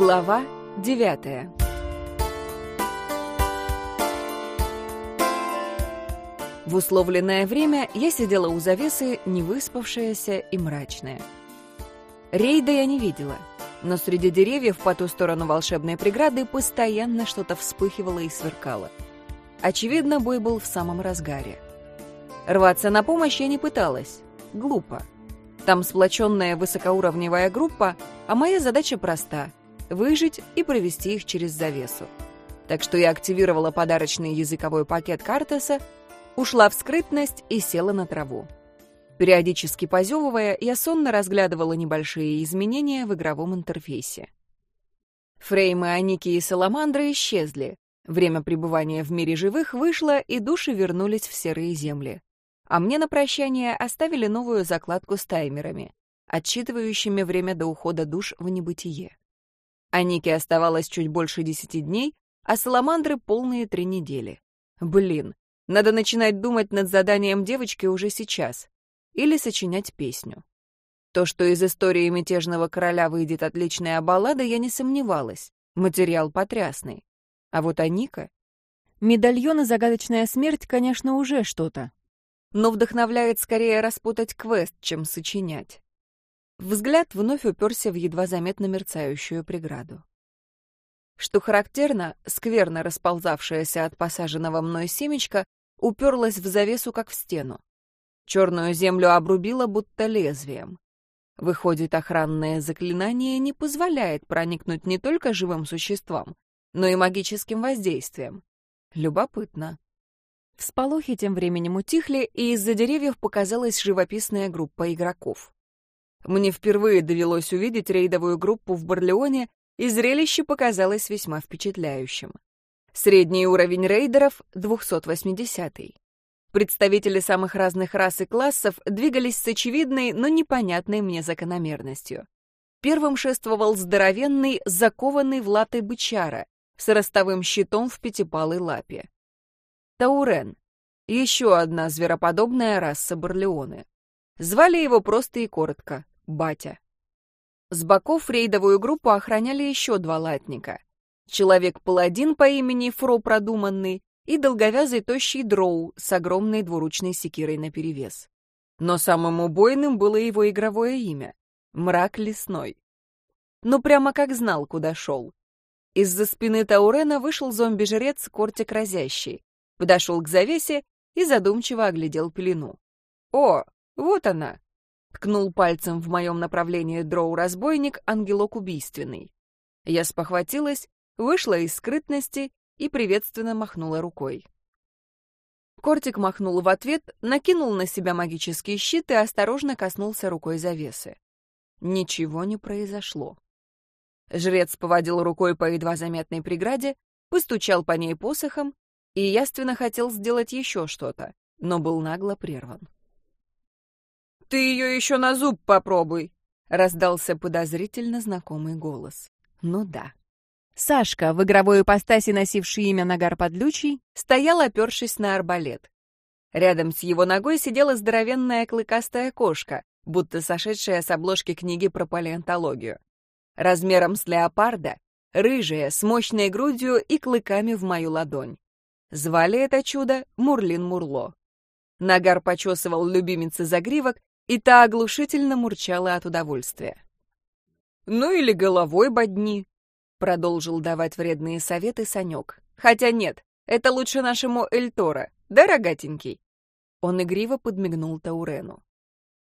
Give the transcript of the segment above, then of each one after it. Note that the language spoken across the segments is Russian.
Глава девятая В условленное время я сидела у завесы, невыспавшаяся и мрачная. Рейда я не видела, но среди деревьев по ту сторону волшебной преграды постоянно что-то вспыхивало и сверкало. Очевидно, бой был в самом разгаре. Рваться на помощь я не пыталась. Глупо. Там сплоченная высокоуровневая группа, а моя задача проста — выжить и провести их через завесу. Так что я активировала подарочный языковой пакет Картеса, ушла в скрытность и села на траву. Периодически позевывая, я сонно разглядывала небольшие изменения в игровом интерфейсе. Фреймы Аники и Саламандры исчезли. Время пребывания в мире живых вышло, и души вернулись в серые земли а мне на прощание оставили новую закладку с таймерами, отсчитывающими время до ухода душ в небытие. А Нике оставалось чуть больше десяти дней, а Саламандры — полные три недели. Блин, надо начинать думать над заданием девочки уже сейчас. Или сочинять песню. То, что из истории мятежного короля выйдет отличная баллада, я не сомневалась. Материал потрясный. А вот Аника... Медальон и загадочная смерть, конечно, уже что-то но вдохновляет скорее распутать квест, чем сочинять. Взгляд вновь уперся в едва заметно мерцающую преграду. Что характерно, скверно расползавшаяся от посаженного мной семечка уперлась в завесу, как в стену. Черную землю обрубила будто лезвием. Выходит, охранное заклинание не позволяет проникнуть не только живым существам, но и магическим воздействием. Любопытно. Всполохи тем временем утихли, и из-за деревьев показалась живописная группа игроков. Мне впервые довелось увидеть рейдовую группу в Барлеоне, и зрелище показалось весьма впечатляющим. Средний уровень рейдеров — 280-й. Представители самых разных рас и классов двигались с очевидной, но непонятной мне закономерностью. Первым шествовал здоровенный, закованный в латы бычара с ростовым щитом в пятипалой лапе. Таурен. Еще одна звероподобная раса Барлеоны. Звали его просто и коротко — Батя. С боков рейдовую группу охраняли еще два латника. Человек-паладин по имени Фро Продуманный и долговязый тощий дроу с огромной двуручной секирой наперевес. Но самым убойным было его игровое имя — Мрак Лесной. Ну прямо как знал, куда шел. Из-за спины Таурена вышел зомби-жрец Кортик Разящий, подошел к завесе и задумчиво оглядел пелену. «О, вот она!» — ткнул пальцем в моем направлении дроу-разбойник, ангелок убийственный. Я спохватилась, вышла из скрытности и приветственно махнула рукой. Кортик махнул в ответ, накинул на себя магический щит и осторожно коснулся рукой завесы. Ничего не произошло. Жрец поводил рукой по едва заметной преграде, постучал по ней посохом и яственно хотел сделать еще что-то, но был нагло прерван. «Ты ее еще на зуб попробуй!» — раздался подозрительно знакомый голос. «Ну да». Сашка, в игровой ипостаси носивший имя Нагар Подлючий, стоял, опершись на арбалет. Рядом с его ногой сидела здоровенная клыкастая кошка, будто сошедшая с обложки книги про палеонтологию. Размером с леопарда, рыжая, с мощной грудью и клыками в мою ладонь. Звали это чудо Мурлин Мурло. Нагар почесывал любимице загривок, и та оглушительно мурчала от удовольствия. «Ну или головой бодни», — продолжил давать вредные советы Санек. «Хотя нет, это лучше нашему Эльтора, да, рогатенький?» Он игриво подмигнул Таурену.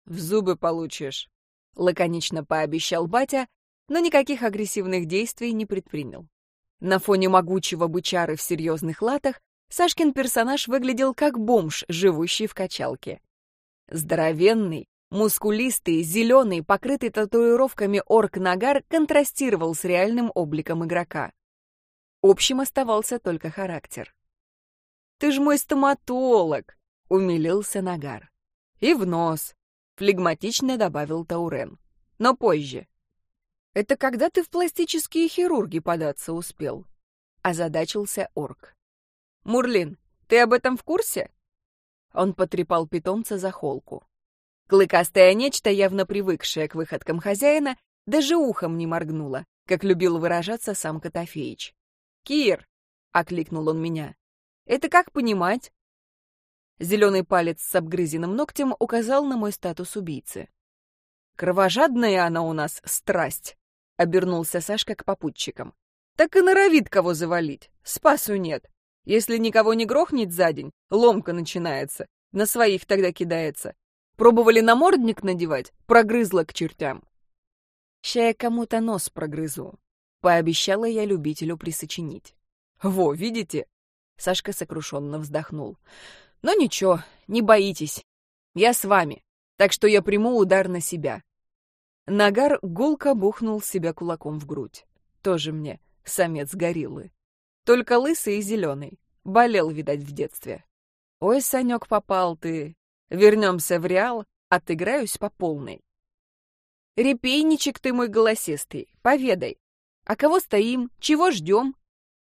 «В зубы получишь», — лаконично пообещал батя, но никаких агрессивных действий не предпринял. На фоне могучего бычары в серьезных латах Сашкин персонаж выглядел как бомж, живущий в качалке. Здоровенный, мускулистый, зеленый, покрытый татуировками орк-нагар контрастировал с реальным обликом игрока. Общим оставался только характер. «Ты ж мой стоматолог!» — умилился Нагар. «И в нос!» — флегматично добавил Таурен. «Но позже». «Это когда ты в пластические хирурги податься успел?» — озадачился орк. «Мурлин, ты об этом в курсе?» Он потрепал питомца за холку. Клыкастое нечто, явно привыкшее к выходкам хозяина, даже ухом не моргнуло, как любил выражаться сам Котофеич. «Кир!» — окликнул он меня. «Это как понимать?» Зеленый палец с обгрызенным ногтем указал на мой статус убийцы. «Кровожадная она у нас страсть!» — обернулся Сашка к попутчикам. «Так и норовит кого завалить. Спасу нет. Если никого не грохнет за день, ломка начинается. На своих тогда кидается. Пробовали намордник надевать, прогрызла к чертям. Ща я кому-то нос прогрызу. Пообещала я любителю присочинить. Во, видите? Сашка сокрушенно вздохнул. Но ничего, не боитесь. Я с вами, так что я приму удар на себя. Нагар гулко бухнул себя кулаком в грудь. Тоже мне самец гориллы. Только лысый и зеленый. Болел, видать, в детстве. Ой, Санек, попал ты. Вернемся в Реал, отыграюсь по полной. Репейничек ты мой голосистый, поведай. А кого стоим, чего ждем?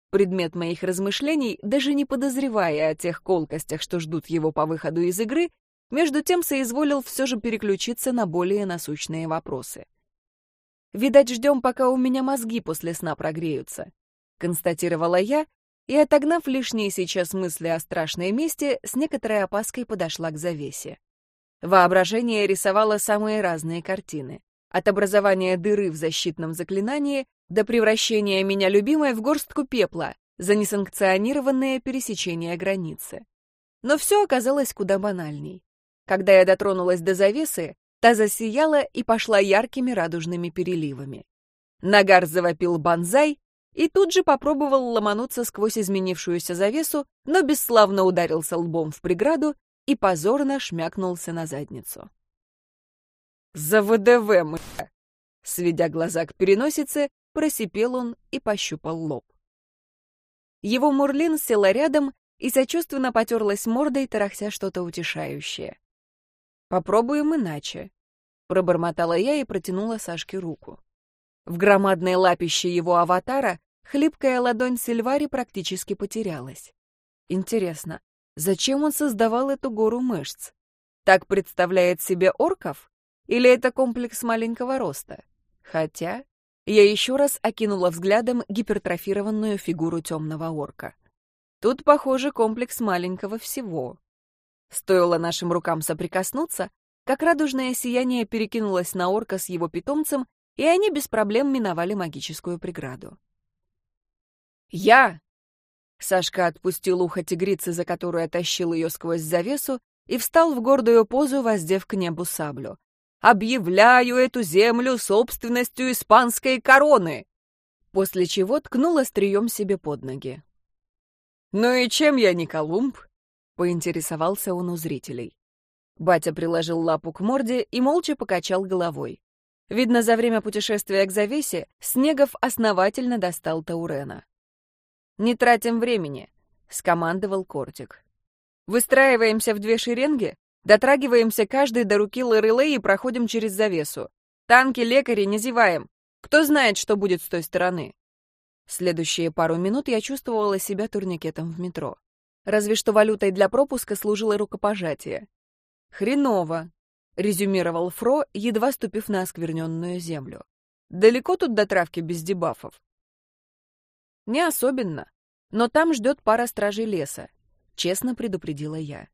Предмет моих размышлений, даже не подозревая о тех колкостях, что ждут его по выходу из игры, между тем соизволил все же переключиться на более насущные вопросы. «Видать, ждем, пока у меня мозги после сна прогреются», — констатировала я и, отогнав лишние сейчас мысли о страшной мести, с некоторой опаской подошла к завесе. Воображение рисовало самые разные картины. От образования дыры в защитном заклинании до превращения меня любимой в горстку пепла за несанкционированное пересечение границы. Но все оказалось куда банальней. Когда я дотронулась до завесы, та засияла и пошла яркими радужными переливами. Нагар завопил банзай, и тут же попробовал ломануться сквозь изменившуюся завесу, но бесславно ударился лбом в преграду и позорно шмякнулся на задницу. «За ВДВ мы!» Сведя глаза к переносице, просипел он и пощупал лоб. Его Мурлин села рядом и сочувственно потерлась мордой, тарахтя что-то утешающее. «Попробуем иначе», — пробормотала я и протянула Сашке руку. В громадной лапище его аватара Хлипкая ладонь Сильвари практически потерялась. Интересно, зачем он создавал эту гору мышц? Так представляет себе орков? Или это комплекс маленького роста? Хотя я еще раз окинула взглядом гипертрофированную фигуру темного орка. Тут, похоже, комплекс маленького всего. Стоило нашим рукам соприкоснуться, как радужное сияние перекинулось на орка с его питомцем, и они без проблем миновали магическую преграду. «Я!» Сашка отпустил ухо тигрицы, за которую оттащил ее сквозь завесу, и встал в гордую позу, воздев к небу саблю. «Объявляю эту землю собственностью испанской короны!» После чего ткнул острием себе под ноги. «Ну и чем я не Колумб?» — поинтересовался он у зрителей. Батя приложил лапу к морде и молча покачал головой. Видно, за время путешествия к завесе Снегов основательно достал Таурена. «Не тратим времени», — скомандовал Кортик. «Выстраиваемся в две шеренги, дотрагиваемся каждый до руки Лорелей и проходим через завесу. Танки, лекари, не зеваем. Кто знает, что будет с той стороны?» Следующие пару минут я чувствовала себя турникетом в метро. Разве что валютой для пропуска служило рукопожатие. «Хреново», — резюмировал Фро, едва ступив на оскверненную землю. «Далеко тут до травки без дебафов?» «Не особенно. Но там ждет пара стражей леса», — честно предупредила я.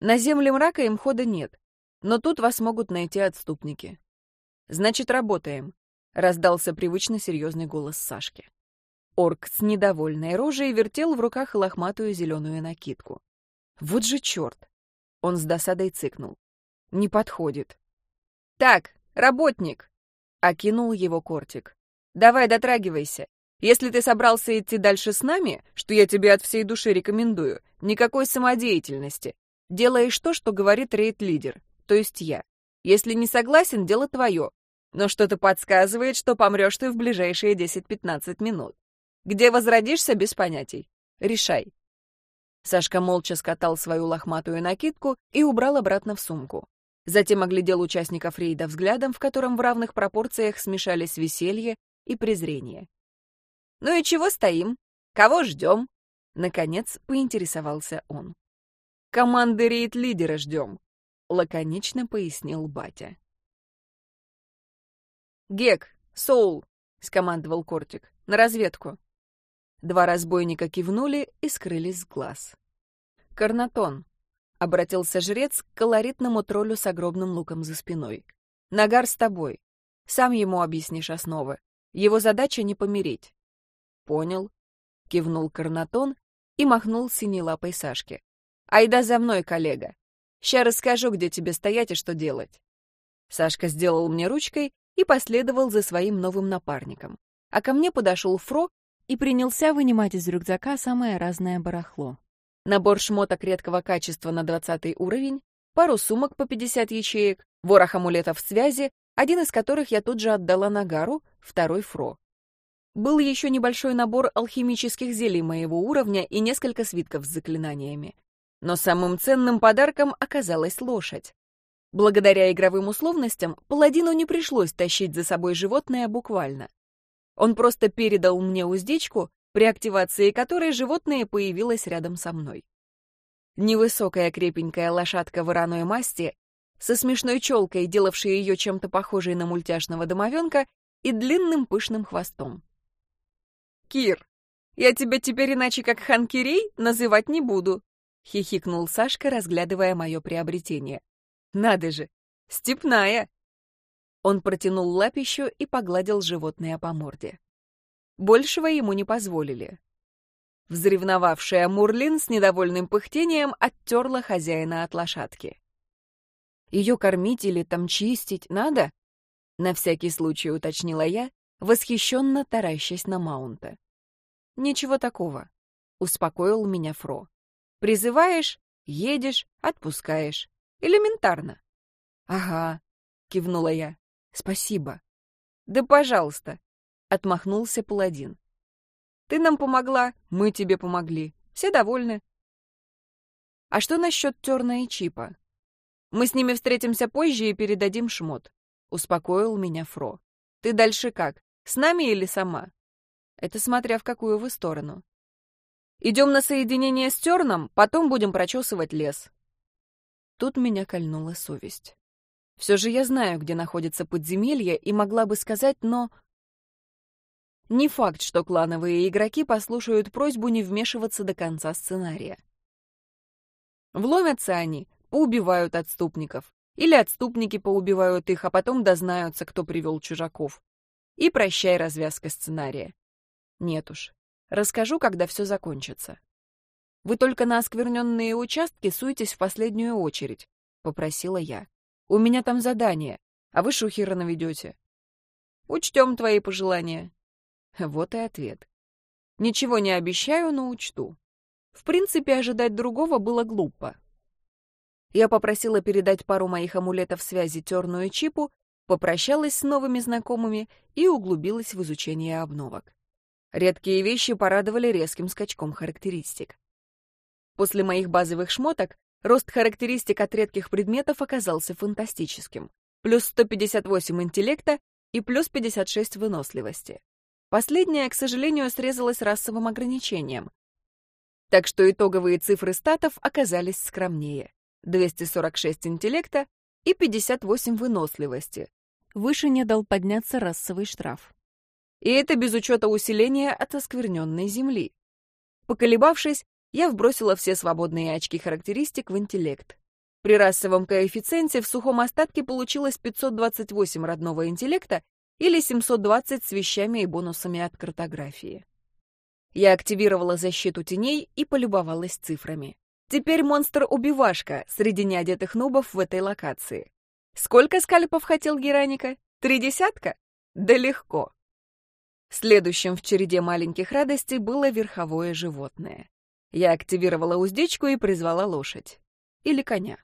«На земле мрака им хода нет, но тут вас могут найти отступники». «Значит, работаем», — раздался привычно серьезный голос Сашки. Орк с недовольной рожей вертел в руках лохматую зеленую накидку. «Вот же черт!» — он с досадой цыкнул. «Не подходит». «Так, работник!» — окинул его кортик. «Давай дотрагивайся. Если ты собрался идти дальше с нами, что я тебе от всей души рекомендую, никакой самодеятельности. Делаешь то, что говорит рейд-лидер, то есть я. Если не согласен, дело твое. Но что-то подсказывает, что помрешь ты в ближайшие 10-15 минут. Где возродишься, без понятий. Решай. Сашка молча скатал свою лохматую накидку и убрал обратно в сумку. Затем оглядел участников рейда взглядом, в котором в равных пропорциях смешались веселье и презрение. «Ну и чего стоим? Кого ждем?» Наконец поинтересовался он. «Команды рейд-лидера ждем», — лаконично пояснил батя. «Гек, Соул, скомандовал Кортик. «На разведку». Два разбойника кивнули и скрылись с глаз. «Карнатон», — обратился жрец к колоритному троллю с огромным луком за спиной. «Нагар с тобой. Сам ему объяснишь основы. Его задача не помереть». «Понял», — кивнул Карнатон и махнул синей лапой Сашке. «Айда за мной, коллега. Ща расскажу, где тебе стоять и что делать». Сашка сделал мне ручкой и последовал за своим новым напарником. А ко мне подошел Фро и принялся вынимать из рюкзака самое разное барахло. Набор шмоток редкого качества на 20 уровень, пару сумок по 50 ячеек, ворох амулетов связи, один из которых я тут же отдала Нагару, второй Фро. Был еще небольшой набор алхимических зелий моего уровня и несколько свитков с заклинаниями. Но самым ценным подарком оказалась лошадь. Благодаря игровым условностям, паладину не пришлось тащить за собой животное буквально. Он просто передал мне уздечку, при активации которой животное появилось рядом со мной. Невысокая крепенькая лошадка вороной масти, со смешной челкой, делавшей ее чем-то похожей на мультяшного домовенка, и длинным пышным хвостом. «Кир, я тебя теперь иначе как Ханкирей называть не буду», — хихикнул Сашка, разглядывая мое приобретение. «Надо же! Степная!» Он протянул лапищу и погладил животное по морде. Большего ему не позволили. Взревновавшая Мурлин с недовольным пыхтением оттерла хозяина от лошадки. «Ее кормить или там чистить надо?» — на всякий случай уточнила я, восхищенно таращась на Маунта. «Ничего такого», — успокоил меня Фро. «Призываешь, едешь, отпускаешь. Элементарно». «Ага», — кивнула я. «Спасибо». «Да пожалуйста», — отмахнулся паладин. «Ты нам помогла, мы тебе помогли. Все довольны». «А что насчет Терна и Чипа?» «Мы с ними встретимся позже и передадим шмот», — успокоил меня Фро. «Ты дальше как, с нами или сама?» Это смотря в какую вы сторону. Идем на соединение с Терном, потом будем прочесывать лес. Тут меня кольнула совесть. Все же я знаю, где находится подземелье, и могла бы сказать, но... Не факт, что клановые игроки послушают просьбу не вмешиваться до конца сценария. Вломятся они, поубивают отступников. Или отступники поубивают их, а потом дознаются, кто привел чужаков. И прощай развязка сценария. Нет уж. Расскажу, когда все закончится. Вы только на оскверненные участки суетесь в последнюю очередь, — попросила я. У меня там задание, а вы шухера наведете. Учтем твои пожелания. Вот и ответ. Ничего не обещаю, но учту. В принципе, ожидать другого было глупо. Я попросила передать пару моих амулетов связи Терну и Чипу, попрощалась с новыми знакомыми и углубилась в изучение обновок. Редкие вещи порадовали резким скачком характеристик. После моих базовых шмоток рост характеристик от редких предметов оказался фантастическим. Плюс 158 интеллекта и плюс 56 выносливости. Последняя, к сожалению, срезалась расовым ограничением. Так что итоговые цифры статов оказались скромнее. 246 интеллекта и 58 выносливости. Выше не дал подняться расовый штраф. И это без учета усиления от оскверненной земли. Поколебавшись, я вбросила все свободные очки характеристик в интеллект. При расовом коэффициенте в сухом остатке получилось 528 родного интеллекта или 720 с вещами и бонусами от картографии. Я активировала защиту теней и полюбовалась цифрами. Теперь монстр-убивашка среди неодетых нубов в этой локации. Сколько скальпов хотел Гераника? Три десятка? Да легко. Следующим в череде маленьких радостей было верховое животное. Я активировала уздечку и призвала лошадь. Или коня.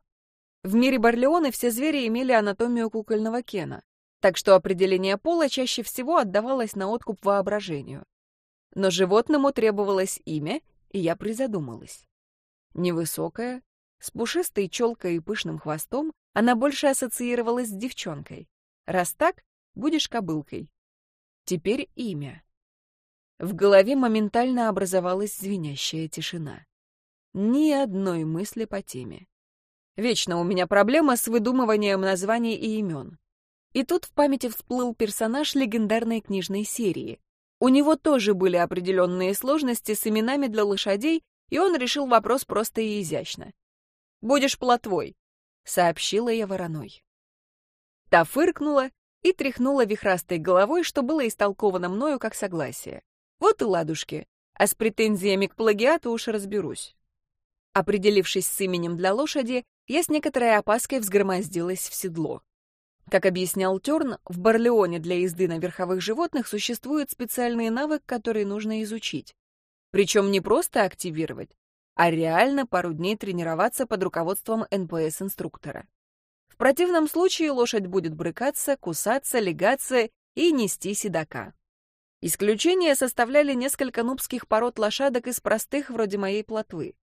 В мире Барлеоны все звери имели анатомию кукольного Кена, так что определение пола чаще всего отдавалось на откуп воображению. Но животному требовалось имя, и я призадумалась. Невысокая, с пушистой челкой и пышным хвостом, она больше ассоциировалась с девчонкой. Раз так, будешь кобылкой. Теперь имя. В голове моментально образовалась звенящая тишина. Ни одной мысли по теме. Вечно у меня проблема с выдумыванием названий и имен. И тут в памяти всплыл персонаж легендарной книжной серии. У него тоже были определенные сложности с именами для лошадей, и он решил вопрос просто и изящно. «Будешь плотвой», — сообщила я вороной. Та фыркнула и тряхнула вихрастой головой, что было истолковано мною как согласие. Вот и ладушки, а с претензиями к плагиату уж разберусь. Определившись с именем для лошади, я с некоторой опаской взгромоздилась в седло. Как объяснял Терн, в Барлеоне для езды на верховых животных существует специальный навык, который нужно изучить. Причем не просто активировать, а реально пару дней тренироваться под руководством НПС-инструктора. Противном случае лошадь будет брыкаться, кусаться, легаться и нести седока. Исключение составляли несколько нубских пород лошадок из простых, вроде моей плотвы.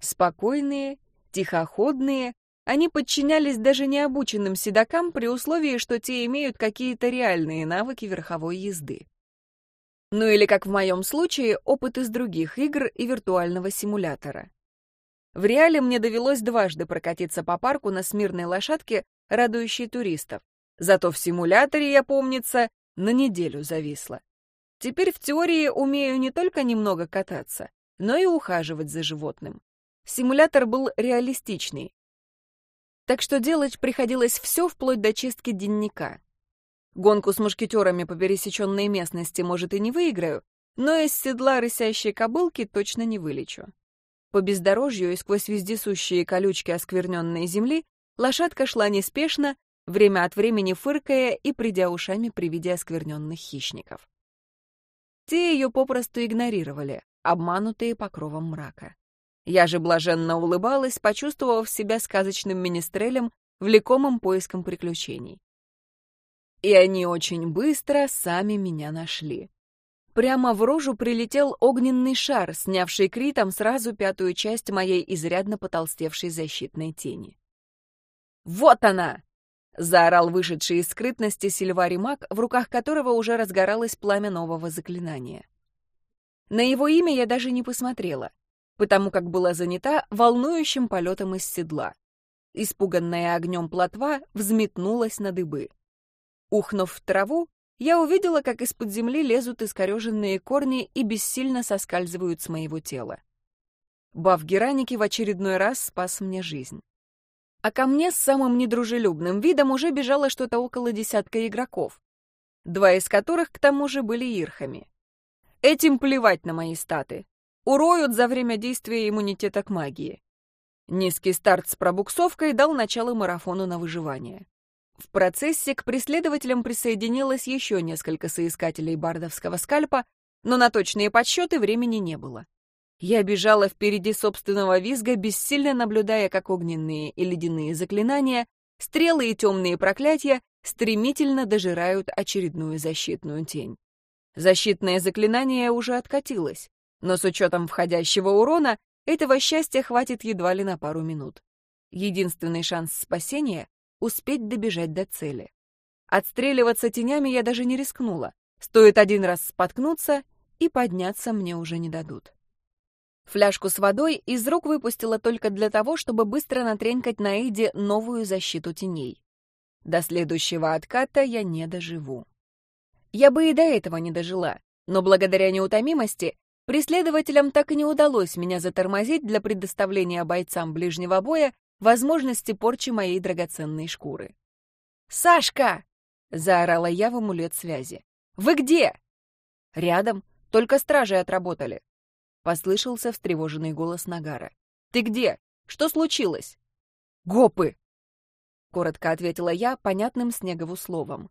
Спокойные, тихоходные, они подчинялись даже необученным седокам при условии, что те имеют какие-то реальные навыки верховой езды. Ну или, как в моем случае, опыт из других игр и виртуального симулятора. В реале мне довелось дважды прокатиться по парку на смирной лошадке, радующей туристов. Зато в симуляторе, я помнится, на неделю зависла. Теперь в теории умею не только немного кататься, но и ухаживать за животным. Симулятор был реалистичный. Так что делать приходилось все вплоть до чистки дневника. Гонку с мушкетерами по пересеченной местности, может, и не выиграю, но из седла рысящей кобылки точно не вылечу. По бездорожью и сквозь вездесущие колючки оскверненной земли лошадка шла неспешно, время от времени фыркая и придя ушами при виде оскверненных хищников. Те ее попросту игнорировали, обманутые покровом мрака. Я же блаженно улыбалась, почувствовав себя сказочным министрелем, влекомым поиском приключений. И они очень быстро сами меня нашли. Прямо в рожу прилетел огненный шар, снявший критом сразу пятую часть моей изрядно потолстевшей защитной тени. «Вот она!» — заорал вышедший из скрытности Сильвари маг, в руках которого уже разгоралось пламя нового заклинания. На его имя я даже не посмотрела — потому как была занята волнующим полетом из седла. Испуганная огнем плотва взметнулась на дыбы. Ухнув в траву, я увидела, как из-под земли лезут искореженные корни и бессильно соскальзывают с моего тела. Баф Гераники в очередной раз спас мне жизнь. А ко мне с самым недружелюбным видом уже бежало что-то около десятка игроков, два из которых, к тому же, были ирхами. Этим плевать на мои статы уроют за время действия иммунитета к магии. Низкий старт с пробуксовкой дал начало марафону на выживание. В процессе к преследователям присоединилось еще несколько соискателей бардовского скальпа, но на точные подсчеты времени не было. Я бежала впереди собственного визга, бессильно наблюдая, как огненные и ледяные заклинания, стрелы и темные проклятия стремительно дожирают очередную защитную тень. Защитное заклинание уже откатилось. Но с учетом входящего урона, этого счастья хватит едва ли на пару минут. Единственный шанс спасения — успеть добежать до цели. Отстреливаться тенями я даже не рискнула. Стоит один раз споткнуться, и подняться мне уже не дадут. Фляжку с водой из рук выпустила только для того, чтобы быстро натренькать на Эйде новую защиту теней. До следующего отката я не доживу. Я бы и до этого не дожила, но благодаря неутомимости Преследователям так и не удалось меня затормозить для предоставления бойцам ближнего боя возможности порчи моей драгоценной шкуры. «Сашка!» — заорала я в амулет связи. «Вы где?» «Рядом, только стражи отработали», — послышался встревоженный голос Нагара. «Ты где? Что случилось?» «Гопы!» — коротко ответила я понятным Снегову словом.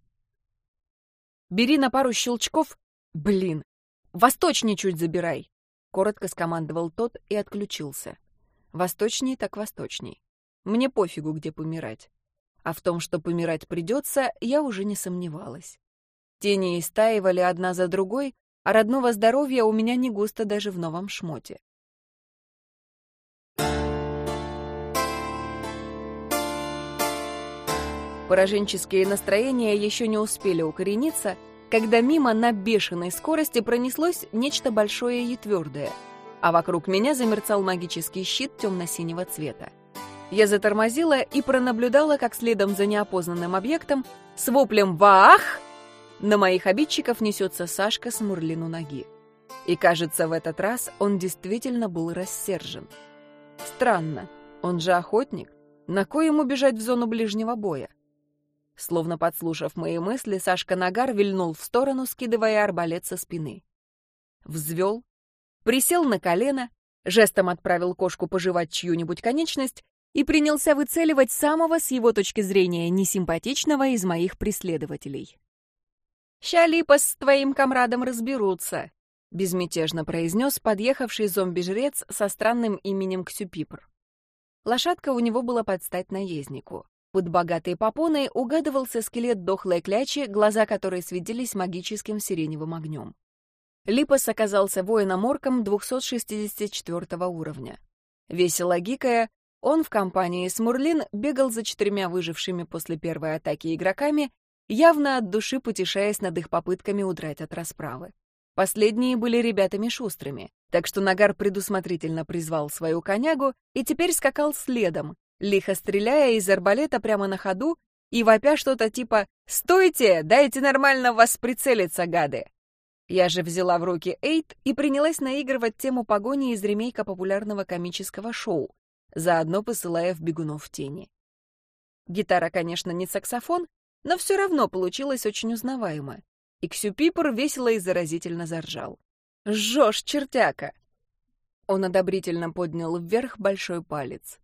«Бери на пару щелчков... Блин, «Восточней чуть забирай!» — коротко скомандовал тот и отключился. «Восточней так восточней. Мне пофигу, где помирать. А в том, что помирать придется, я уже не сомневалась. Тени истаивали одна за другой, а родного здоровья у меня не густо даже в новом шмоте. Пораженческие настроения еще не успели укорениться — когда мимо на бешеной скорости пронеслось нечто большое и твердое, а вокруг меня замерцал магический щит темно-синего цвета. Я затормозила и пронаблюдала, как следом за неопознанным объектом с воплем «Ваах!» на моих обидчиков несется Сашка с Мурлину ноги. И кажется, в этот раз он действительно был рассержен. Странно, он же охотник. На кой ему бежать в зону ближнего боя? Словно подслушав мои мысли, Сашка Нагар вильнул в сторону, скидывая арбалет со спины. Взвел, присел на колено, жестом отправил кошку пожевать чью-нибудь конечность и принялся выцеливать самого, с его точки зрения, несимпатичного из моих преследователей. «Ща Липа с твоим комрадом разберутся», — безмятежно произнес подъехавший зомби-жрец со странным именем Ксюпипр. Лошадка у него была под стать наезднику. Под богатой попоной угадывался скелет дохлой клячи, глаза которой светились магическим сиреневым огнем. Липос оказался воином-орком 264 уровня. Весело гикая, он в компании с Мурлин бегал за четырьмя выжившими после первой атаки игроками, явно от души потешаясь над их попытками удрать от расправы. Последние были ребятами шустрыми, так что Нагар предусмотрительно призвал свою конягу и теперь скакал следом, лихо стреляя из арбалета прямо на ходу и вопя что-то типа «Стойте! Дайте нормально вас прицелиться, гады!» Я же взяла в руки Эйт и принялась наигрывать тему погони из ремейка популярного комического шоу, заодно посылая в бегунов тени. Гитара, конечно, не саксофон, но все равно получилось очень узнаваемо. И Ксюпипор весело и заразительно заржал. «Жжешь, чертяка!» Он одобрительно поднял вверх большой палец.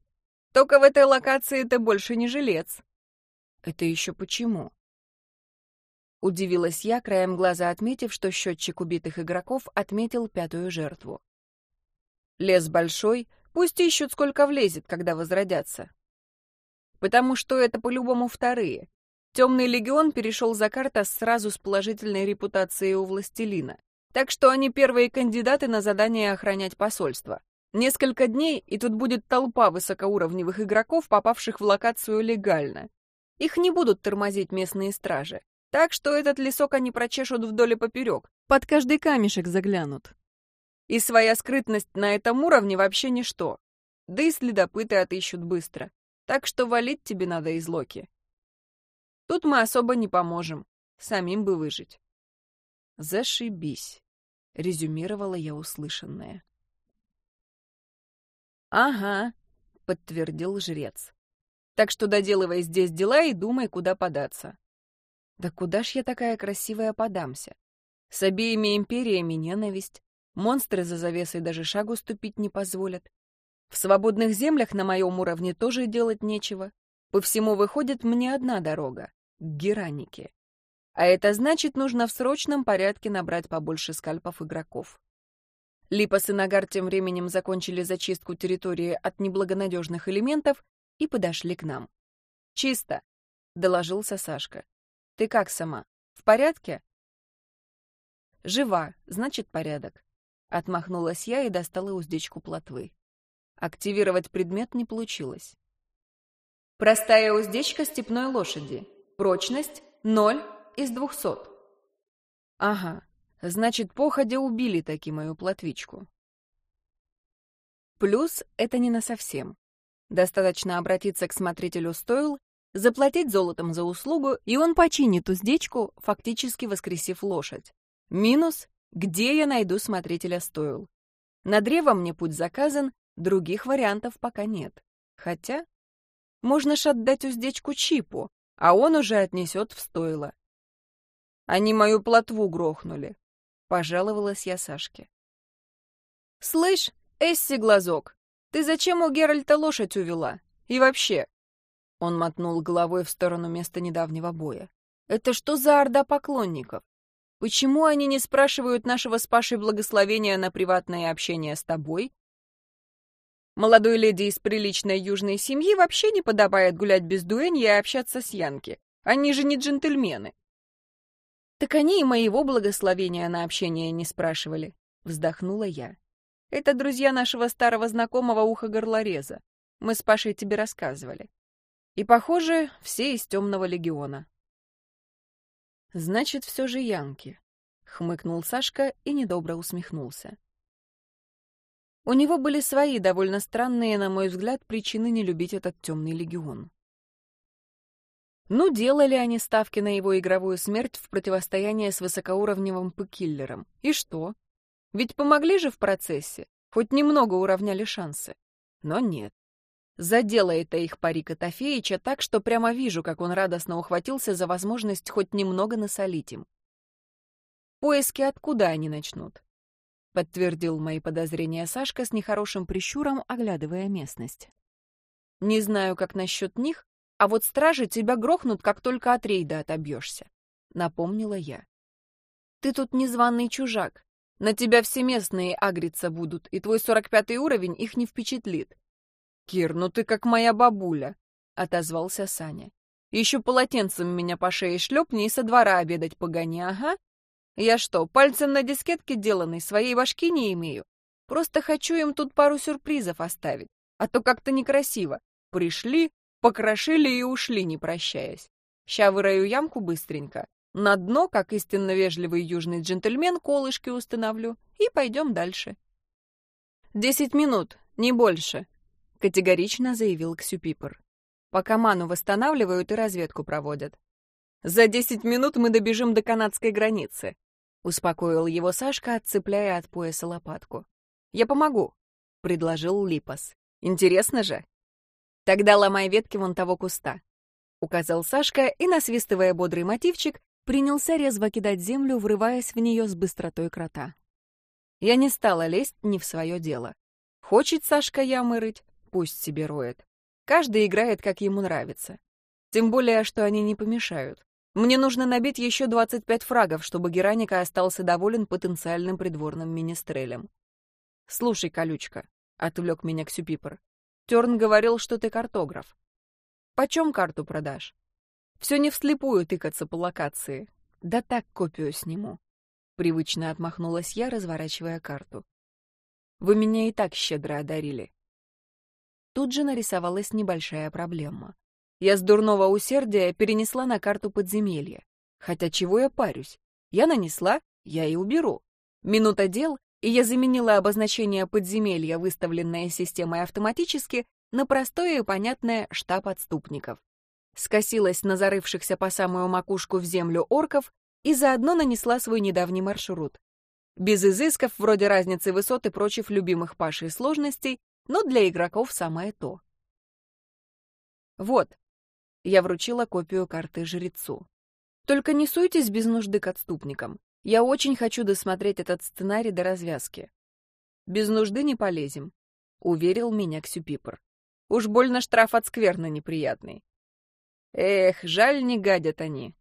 «Только в этой локации ты больше не жилец». «Это еще почему?» Удивилась я, краем глаза отметив, что счетчик убитых игроков отметил пятую жертву. Лес большой, пусть ищут, сколько влезет, когда возродятся. Потому что это по-любому вторые. Темный легион перешел за карта сразу с положительной репутацией у властелина. Так что они первые кандидаты на задание охранять посольство. Несколько дней, и тут будет толпа высокоуровневых игроков, попавших в локацию легально. Их не будут тормозить местные стражи. Так что этот лесок они прочешут вдоль и поперек, под каждый камешек заглянут. И своя скрытность на этом уровне вообще ничто. Да и следопыты отыщут быстро. Так что валить тебе надо из Локи. Тут мы особо не поможем. Самим бы выжить. Зашибись, резюмировала я услышанное. Ага, подтвердил жрец. Так что доделывай здесь дела и думай, куда податься. Да куда ж я такая красивая подамся? С обеими империями ненависть. Монстры за завесой даже шагу ступить не позволят. В свободных землях на моем уровне тоже делать нечего. По всему выходит мне одна дорога — к Геранике. А это значит, нужно в срочном порядке набрать побольше скальпов игроков. Липос и Нагар тем временем закончили зачистку территории от неблагонадежных элементов и подошли к нам. «Чисто», — доложился Сашка. Ты как сама? В порядке? Жива, значит, порядок. Отмахнулась я и достала уздечку плотвы. Активировать предмет не получилось. Простая уздечка степной лошади. Прочность — ноль из двухсот. Ага, значит, походя убили таки мою плотвичку. Плюс это не насовсем. Достаточно обратиться к смотрителю стойл заплатить золотом за услугу, и он починит уздечку, фактически воскресив лошадь. Минус — где я найду смотрителя стоил? На древо мне путь заказан, других вариантов пока нет. Хотя можно ж отдать уздечку Чипу, а он уже отнесет в стойло. Они мою плотву грохнули, — пожаловалась я Сашке. «Слышь, Эсси Глазок, ты зачем у Геральта лошадь увела? И вообще, он мотнул головой в сторону места недавнего боя. «Это что за орда поклонников? Почему они не спрашивают нашего с Пашей благословения на приватное общение с тобой? Молодой леди из приличной южной семьи вообще не подобает гулять без дуэнья и общаться с Янки. Они же не джентльмены. Так они и моего благословения на общение не спрашивали, вздохнула я. Это друзья нашего старого знакомого уха горлореза. Мы с Пашей тебе рассказывали. И, похоже, все из темного легиона. Значит, все же Янки. Хмыкнул Сашка и недобро усмехнулся. У него были свои довольно странные, на мой взгляд, причины не любить этот темный легион. Ну, делали они ставки на его игровую смерть в противостоянии с высокоуровневым пыкиллером. И что? Ведь помогли же в процессе, хоть немного уравняли шансы. Но нет. Задело это их пари Котофеича так, что прямо вижу, как он радостно ухватился за возможность хоть немного насолить им. Поиски откуда они начнут? Подтвердил мои подозрения Сашка с нехорошим прищуром, оглядывая местность. Не знаю, как насчет них, а вот стражи тебя грохнут, как только от рейда отобьешься, напомнила я. Ты тут незваный чужак. На тебя все местные агриться будут, и твой сорок пятый уровень их не впечатлит. Кир, ну ты как моя бабуля, отозвался Саня. Еще полотенцем меня по шее шлепни и со двора обедать погони, ага. Я что, пальцем на дискетке деланной своей башки не имею? Просто хочу им тут пару сюрпризов оставить, а то как-то некрасиво. Пришли, покрошили и ушли, не прощаясь. Ща вырою ямку быстренько, на дно, как истинно вежливый южный джентльмен, колышки установлю и пойдем дальше. «Десять минут, не больше», — категорично заявил Ксюпипер. «Пока ману восстанавливают и разведку проводят. За десять минут мы добежим до канадской границы», — успокоил его Сашка, отцепляя от пояса лопатку. «Я помогу», — предложил Липас. «Интересно же?» «Тогда ломай ветки вон того куста», — указал Сашка и, насвистывая бодрый мотивчик, принялся резво кидать землю, врываясь в нее с быстротой крота. Я не стала лезть не в свое дело. Хочет Сашка ямы рыть, пусть себе роет. Каждый играет, как ему нравится. Тем более, что они не помешают. Мне нужно набить еще 25 фрагов, чтобы Гераника остался доволен потенциальным придворным министрелем. «Слушай, колючка», — отвлек меня Ксюпипер, — «Терн говорил, что ты картограф. Почем карту продашь?» Все не вслепую тыкаться по локации. Да так копию сниму. Привычно отмахнулась я, разворачивая карту. Вы меня и так щедро одарили. Тут же нарисовалась небольшая проблема. Я с дурного усердия перенесла на карту подземелья. Хотя чего я парюсь? Я нанесла, я и уберу. Минута дел, и я заменила обозначение подземелья, выставленное системой автоматически, на простое и понятное штаб отступников скосилась на зарывшихся по самую макушку в землю орков и заодно нанесла свой недавний маршрут. Без изысков вроде разницы высот и прочих любимых Пашей сложностей, но для игроков самое то. Вот, я вручила копию карты жрецу. Только не суйтесь без нужды к отступникам. Я очень хочу досмотреть этот сценарий до развязки. Без нужды не полезем, — уверил меня Ксюпипер. Уж больно штраф от скверно неприятный. Эх, жаль, не гадят они.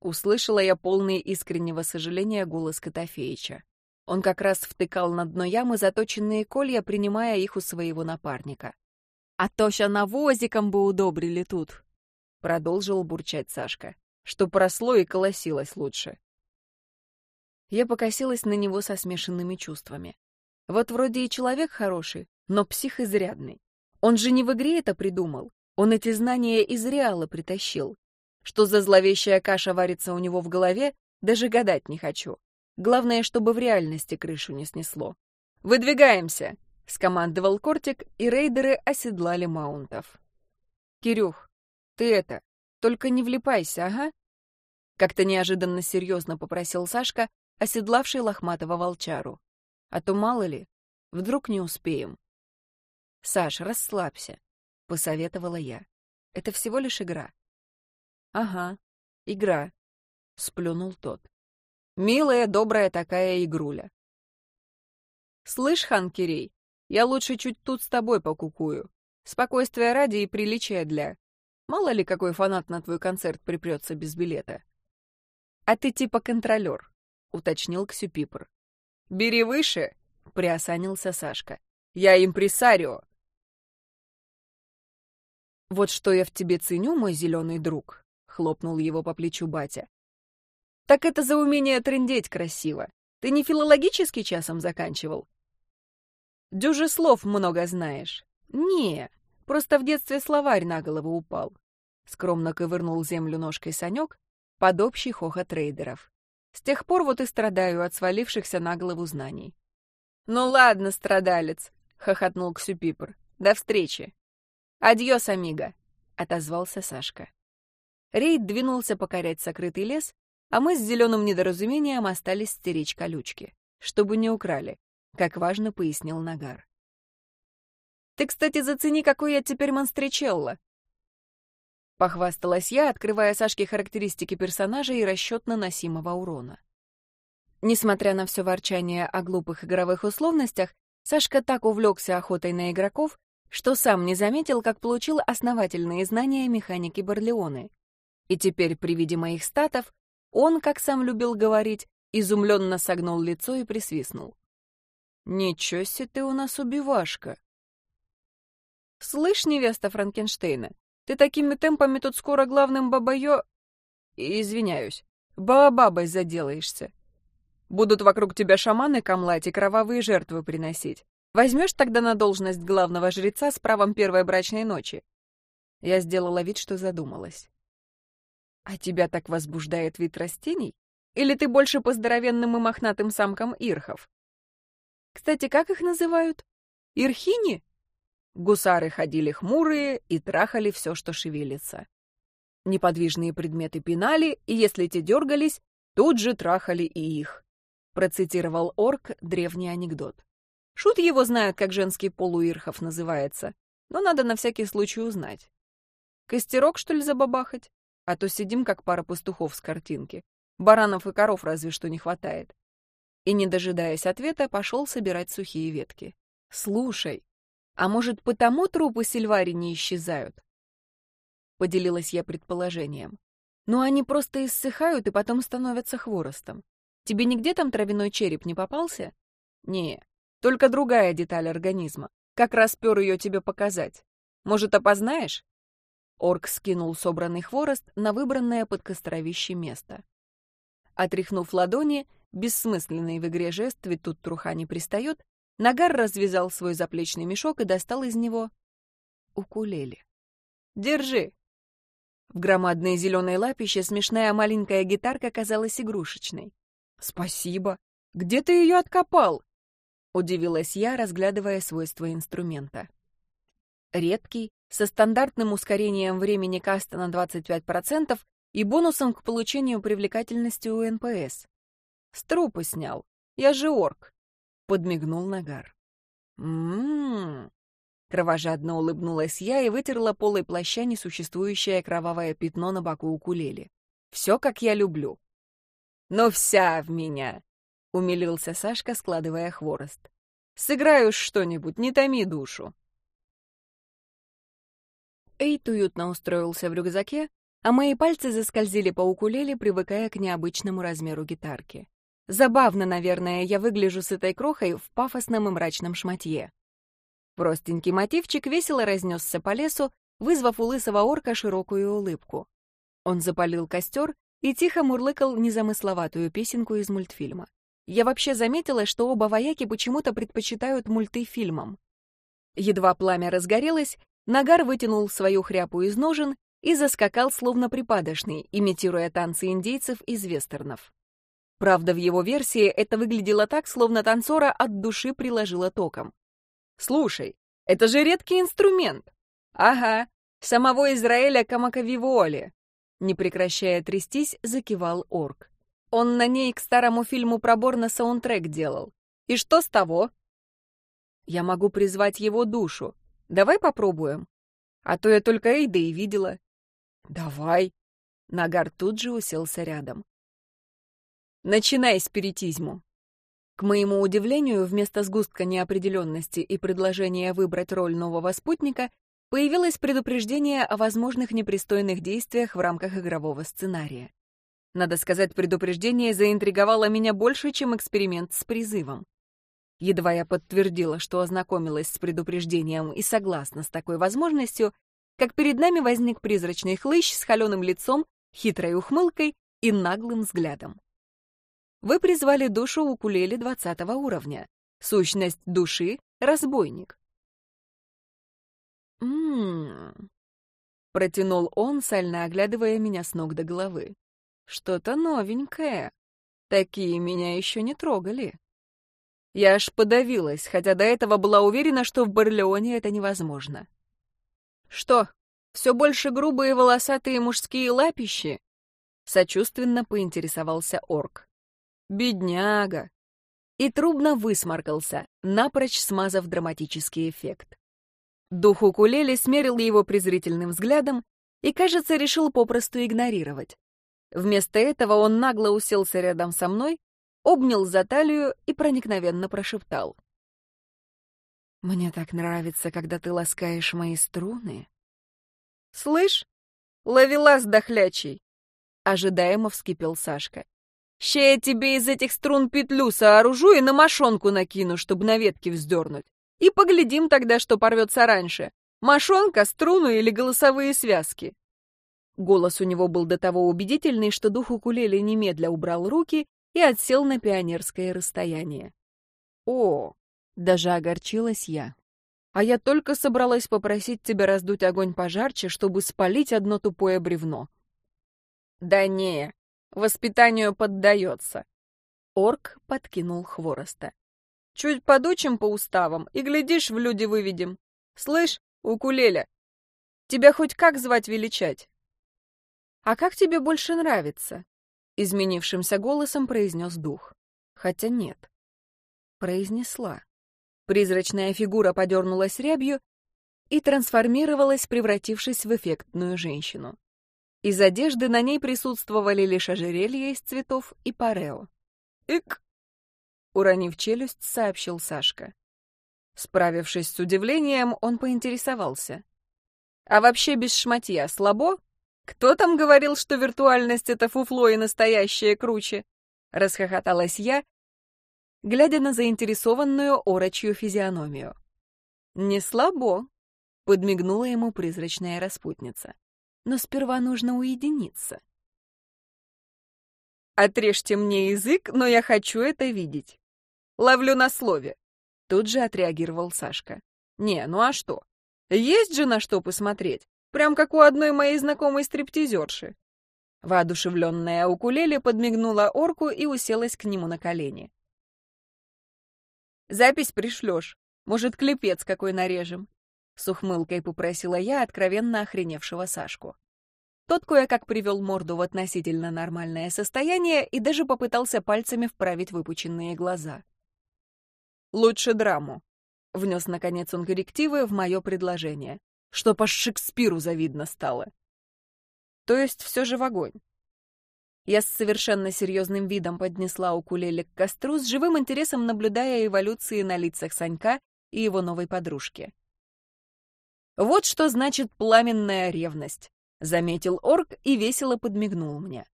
Услышала я полный искреннего сожаления голос Котофеича. Он как раз втыкал на дно ямы заточенные колья, принимая их у своего напарника. «А то ща навозиком бы удобрили тут!» Продолжил бурчать Сашка. «Что просло и колосилось лучше». Я покосилась на него со смешанными чувствами. Вот вроде и человек хороший, но псих изрядный. Он же не в игре это придумал, он эти знания из Реала притащил. Что за зловещая каша варится у него в голове, даже гадать не хочу. Главное, чтобы в реальности крышу не снесло. «Выдвигаемся!» — скомандовал Кортик, и рейдеры оседлали маунтов. «Кирюх, ты это, только не влипайся, ага?» Как-то неожиданно серьезно попросил Сашка, оседлавший лохматого волчару. «А то мало ли, вдруг не успеем». «Саш, расслабься посоветовала я. Это всего лишь игра. Ага, игра, сплюнул тот. Милая, добрая такая игруля. Слышь, хан Кирей, я лучше чуть тут с тобой покукую. Спокойствие ради и приличия для. Мало ли какой фанат на твой концерт припрется без билета. А ты типа контролер, уточнил Ксюпипр. Бери выше, приосанился Сашка. Я импресарио. «Вот что я в тебе ценю, мой зеленый друг», — хлопнул его по плечу батя. «Так это за умение трындеть красиво. Ты не филологический часом заканчивал?» «Дюже слов много знаешь». «Не, просто в детстве словарь на голову упал». Скромно ковырнул землю ножкой Санек под общий хохот трейдеров. С тех пор вот и страдаю от свалившихся на голову знаний. «Ну ладно, страдалец», — хохотнул Ксюпипр. «До встречи». «Адьос, амиго», — отозвался Сашка. Рейд двинулся покорять сокрытый лес, а мы с зеленым недоразумением остались стеречь колючки, чтобы не украли, как важно пояснил Нагар. «Ты, кстати, зацени, какой я теперь монстричелло!» Похвасталась я, открывая Сашке характеристики персонажа и расчет наносимого урона. Несмотря на все ворчание о глупых игровых условностях, Сашка так увлекся охотой на игроков, что сам не заметил, как получил основательные знания механики Барлеоны. И теперь при виде моих статов он, как сам любил говорить, изумленно согнул лицо и присвистнул. «Ничего себе ты у нас убивашка!» «Слышь, невеста Франкенштейна, ты такими темпами тут скоро главным бабайо...» «Извиняюсь, баобабой заделаешься. Будут вокруг тебя шаманы камлать и кровавые жертвы приносить. Возьмешь тогда на должность главного жреца с правом первой брачной ночи?» Я сделала вид, что задумалась. «А тебя так возбуждает вид растений? Или ты больше по здоровенным и мохнатым самкам ирхов? Кстати, как их называют? Ирхини?» Гусары ходили хмурые и трахали все, что шевелится. Неподвижные предметы пинали, и если те дергались, тут же трахали и их. Процитировал орк древний анекдот. Шут его знают, как женский пол у ирхов называется, но надо на всякий случай узнать. Костерок, что ли, забабахать? А то сидим, как пара пастухов с картинки. Баранов и коров разве что не хватает. И, не дожидаясь ответа, пошел собирать сухие ветки. «Слушай, а может, потому трупы Сильвари не исчезают? Поделилась я предположением. Ну, они просто иссыхают и потом становятся хворостом. Тебе нигде там травяной череп не попался? Не, только другая деталь организма. Как раз пёр ее тебе показать. Может, опознаешь? Орк скинул собранный хворост на выбранное под костровище место. Отряхнув ладони, бессмысленный в игре жест, ведь тут труха не пристает, Нагар развязал свой заплечный мешок и достал из него укулеле. «Держи!» В громадной зеленой лапище смешная маленькая гитарка казалась игрушечной. «Спасибо! Где ты ее откопал?» Удивилась я, разглядывая свойства инструмента. Редкий, со стандартным ускорением времени каста на 25% и бонусом к получению привлекательности у НПС. С снял. Я же орк подмигнул Нагар. «М-м-м!» Кровожадно улыбнулась я и вытерла полой плаща несуществующее кровавое пятно на боку укулеле. «Все, как я люблю». «Но вся в меня!» — умилился Сашка, складывая хворост. «Сыграю что-нибудь, не томи душу». Эйт уютно устроился в рюкзаке, а мои пальцы заскользили по укулеле, привыкая к необычному размеру гитарки. Забавно, наверное, я выгляжу с этой крохой в пафосном и мрачном шматье. Простенький мотивчик весело разнесся по лесу, вызвав у лысого орка широкую улыбку. Он запалил костер и тихо мурлыкал незамысловатую песенку из мультфильма. Я вообще заметила, что оба вояки почему-то предпочитают мульты фильмам. Едва пламя разгорелось, Нагар вытянул свою хряпу из ножен и заскакал словно припадочный, имитируя танцы индейцев из вестернов. Правда, в его версии это выглядело так, словно танцора от души приложила током. «Слушай, это же редкий инструмент!» «Ага, самого Израиля Камакавиволи!» Не прекращая трястись, закивал орк. Он на ней к старому фильму про Борна саундтрек делал. И что с того? Я могу призвать его душу. Давай попробуем. А то я только Эйда и видела. Давай. Нагар тут же уселся рядом. Начинай спиритизму. К моему удивлению, вместо сгустка неопределенности и предложения выбрать роль нового спутника появилось предупреждение о возможных непристойных действиях в рамках игрового сценария. Надо сказать, предупреждение заинтриговало меня больше, чем эксперимент с призывом. Едва я подтвердила, что ознакомилась с предупреждением и согласна с такой возможностью, как перед нами возник призрачный хлыщ с холеным лицом, хитрой ухмылкой и наглым взглядом. Вы призвали душу укулеле 20 уровня. Сущность души — разбойник. «М-м-м», протянул он, сально оглядывая меня с ног до головы. «Что-то новенькое. Такие меня еще не трогали». Я аж подавилась, хотя до этого была уверена, что в Барлеоне это невозможно. «Что, все больше грубые волосатые мужские лапищи?» Сочувственно поинтересовался орк. «Бедняга!» И трубно высморкался, напрочь смазав драматический эффект. Дух укулеле смерил его презрительным взглядом и, кажется, решил попросту игнорировать. Вместо этого он нагло уселся рядом со мной, обнял за талию и проникновенно прошептал. «Мне так нравится, когда ты ласкаешь мои струны». «Слышь, ловелас дохлячий!» — ожидаемо вскипел Сашка. «Ща я тебе из этих струн петлю сооружу и на мошонку накину, чтобы на ветке вздернуть. И поглядим тогда, что порвется раньше. Мошонка, струны или голосовые связки». Голос у него был до того убедительный, что дух укулеле немедля убрал руки и отсел на пионерское расстояние. «О!» — даже огорчилась я. «А я только собралась попросить тебя раздуть огонь пожарче, чтобы спалить одно тупое бревно». «Да не, воспитанию поддается». Орк подкинул хвороста. «Чуть подучим по уставам и, глядишь, в люди выведем. Слышь, укулеля, тебя хоть как звать величать?» «А как тебе больше нравится?» Изменившимся голосом произнес дух. Хотя нет. Произнесла. Призрачная фигура подернулась рябью и трансформировалась, превратившись в эффектную женщину. Из одежды на ней присутствовали лишь ожерелье из цветов и парео. «Ик!» — уронив челюсть, сообщил Сашка. Справившись с удивлением, он поинтересовался. «А вообще без шматья слабо?» «Кто там говорил, что виртуальность — это фуфло и настоящее круче?» — расхохоталась я, глядя на заинтересованную орочью физиономию. «Не слабо», — подмигнула ему призрачная распутница. «Но сперва нужно уединиться». «Отрежьте мне язык, но я хочу это видеть. Ловлю на слове», — тут же отреагировал Сашка. «Не, ну а что? Есть же на что посмотреть. Прям как у одной моей знакомой стриптизерши. Воодушевленная укулеле подмигнула орку и уселась к нему на колени. «Запись пришлешь. Может, клепец какой нарежем?» С ухмылкой попросила я откровенно охреневшего Сашку. Тот кое-как привел морду в относительно нормальное состояние и даже попытался пальцами вправить выпученные глаза. «Лучше драму», — внес, наконец, он коррективы в мое предложение что по Шекспиру завидно стало. То есть все же в огонь. Я с совершенно серьезным видом поднесла укулеле к костру, с живым интересом наблюдая эволюции на лицах Санька и его новой подружки. «Вот что значит пламенная ревность», — заметил орк и весело подмигнул мне.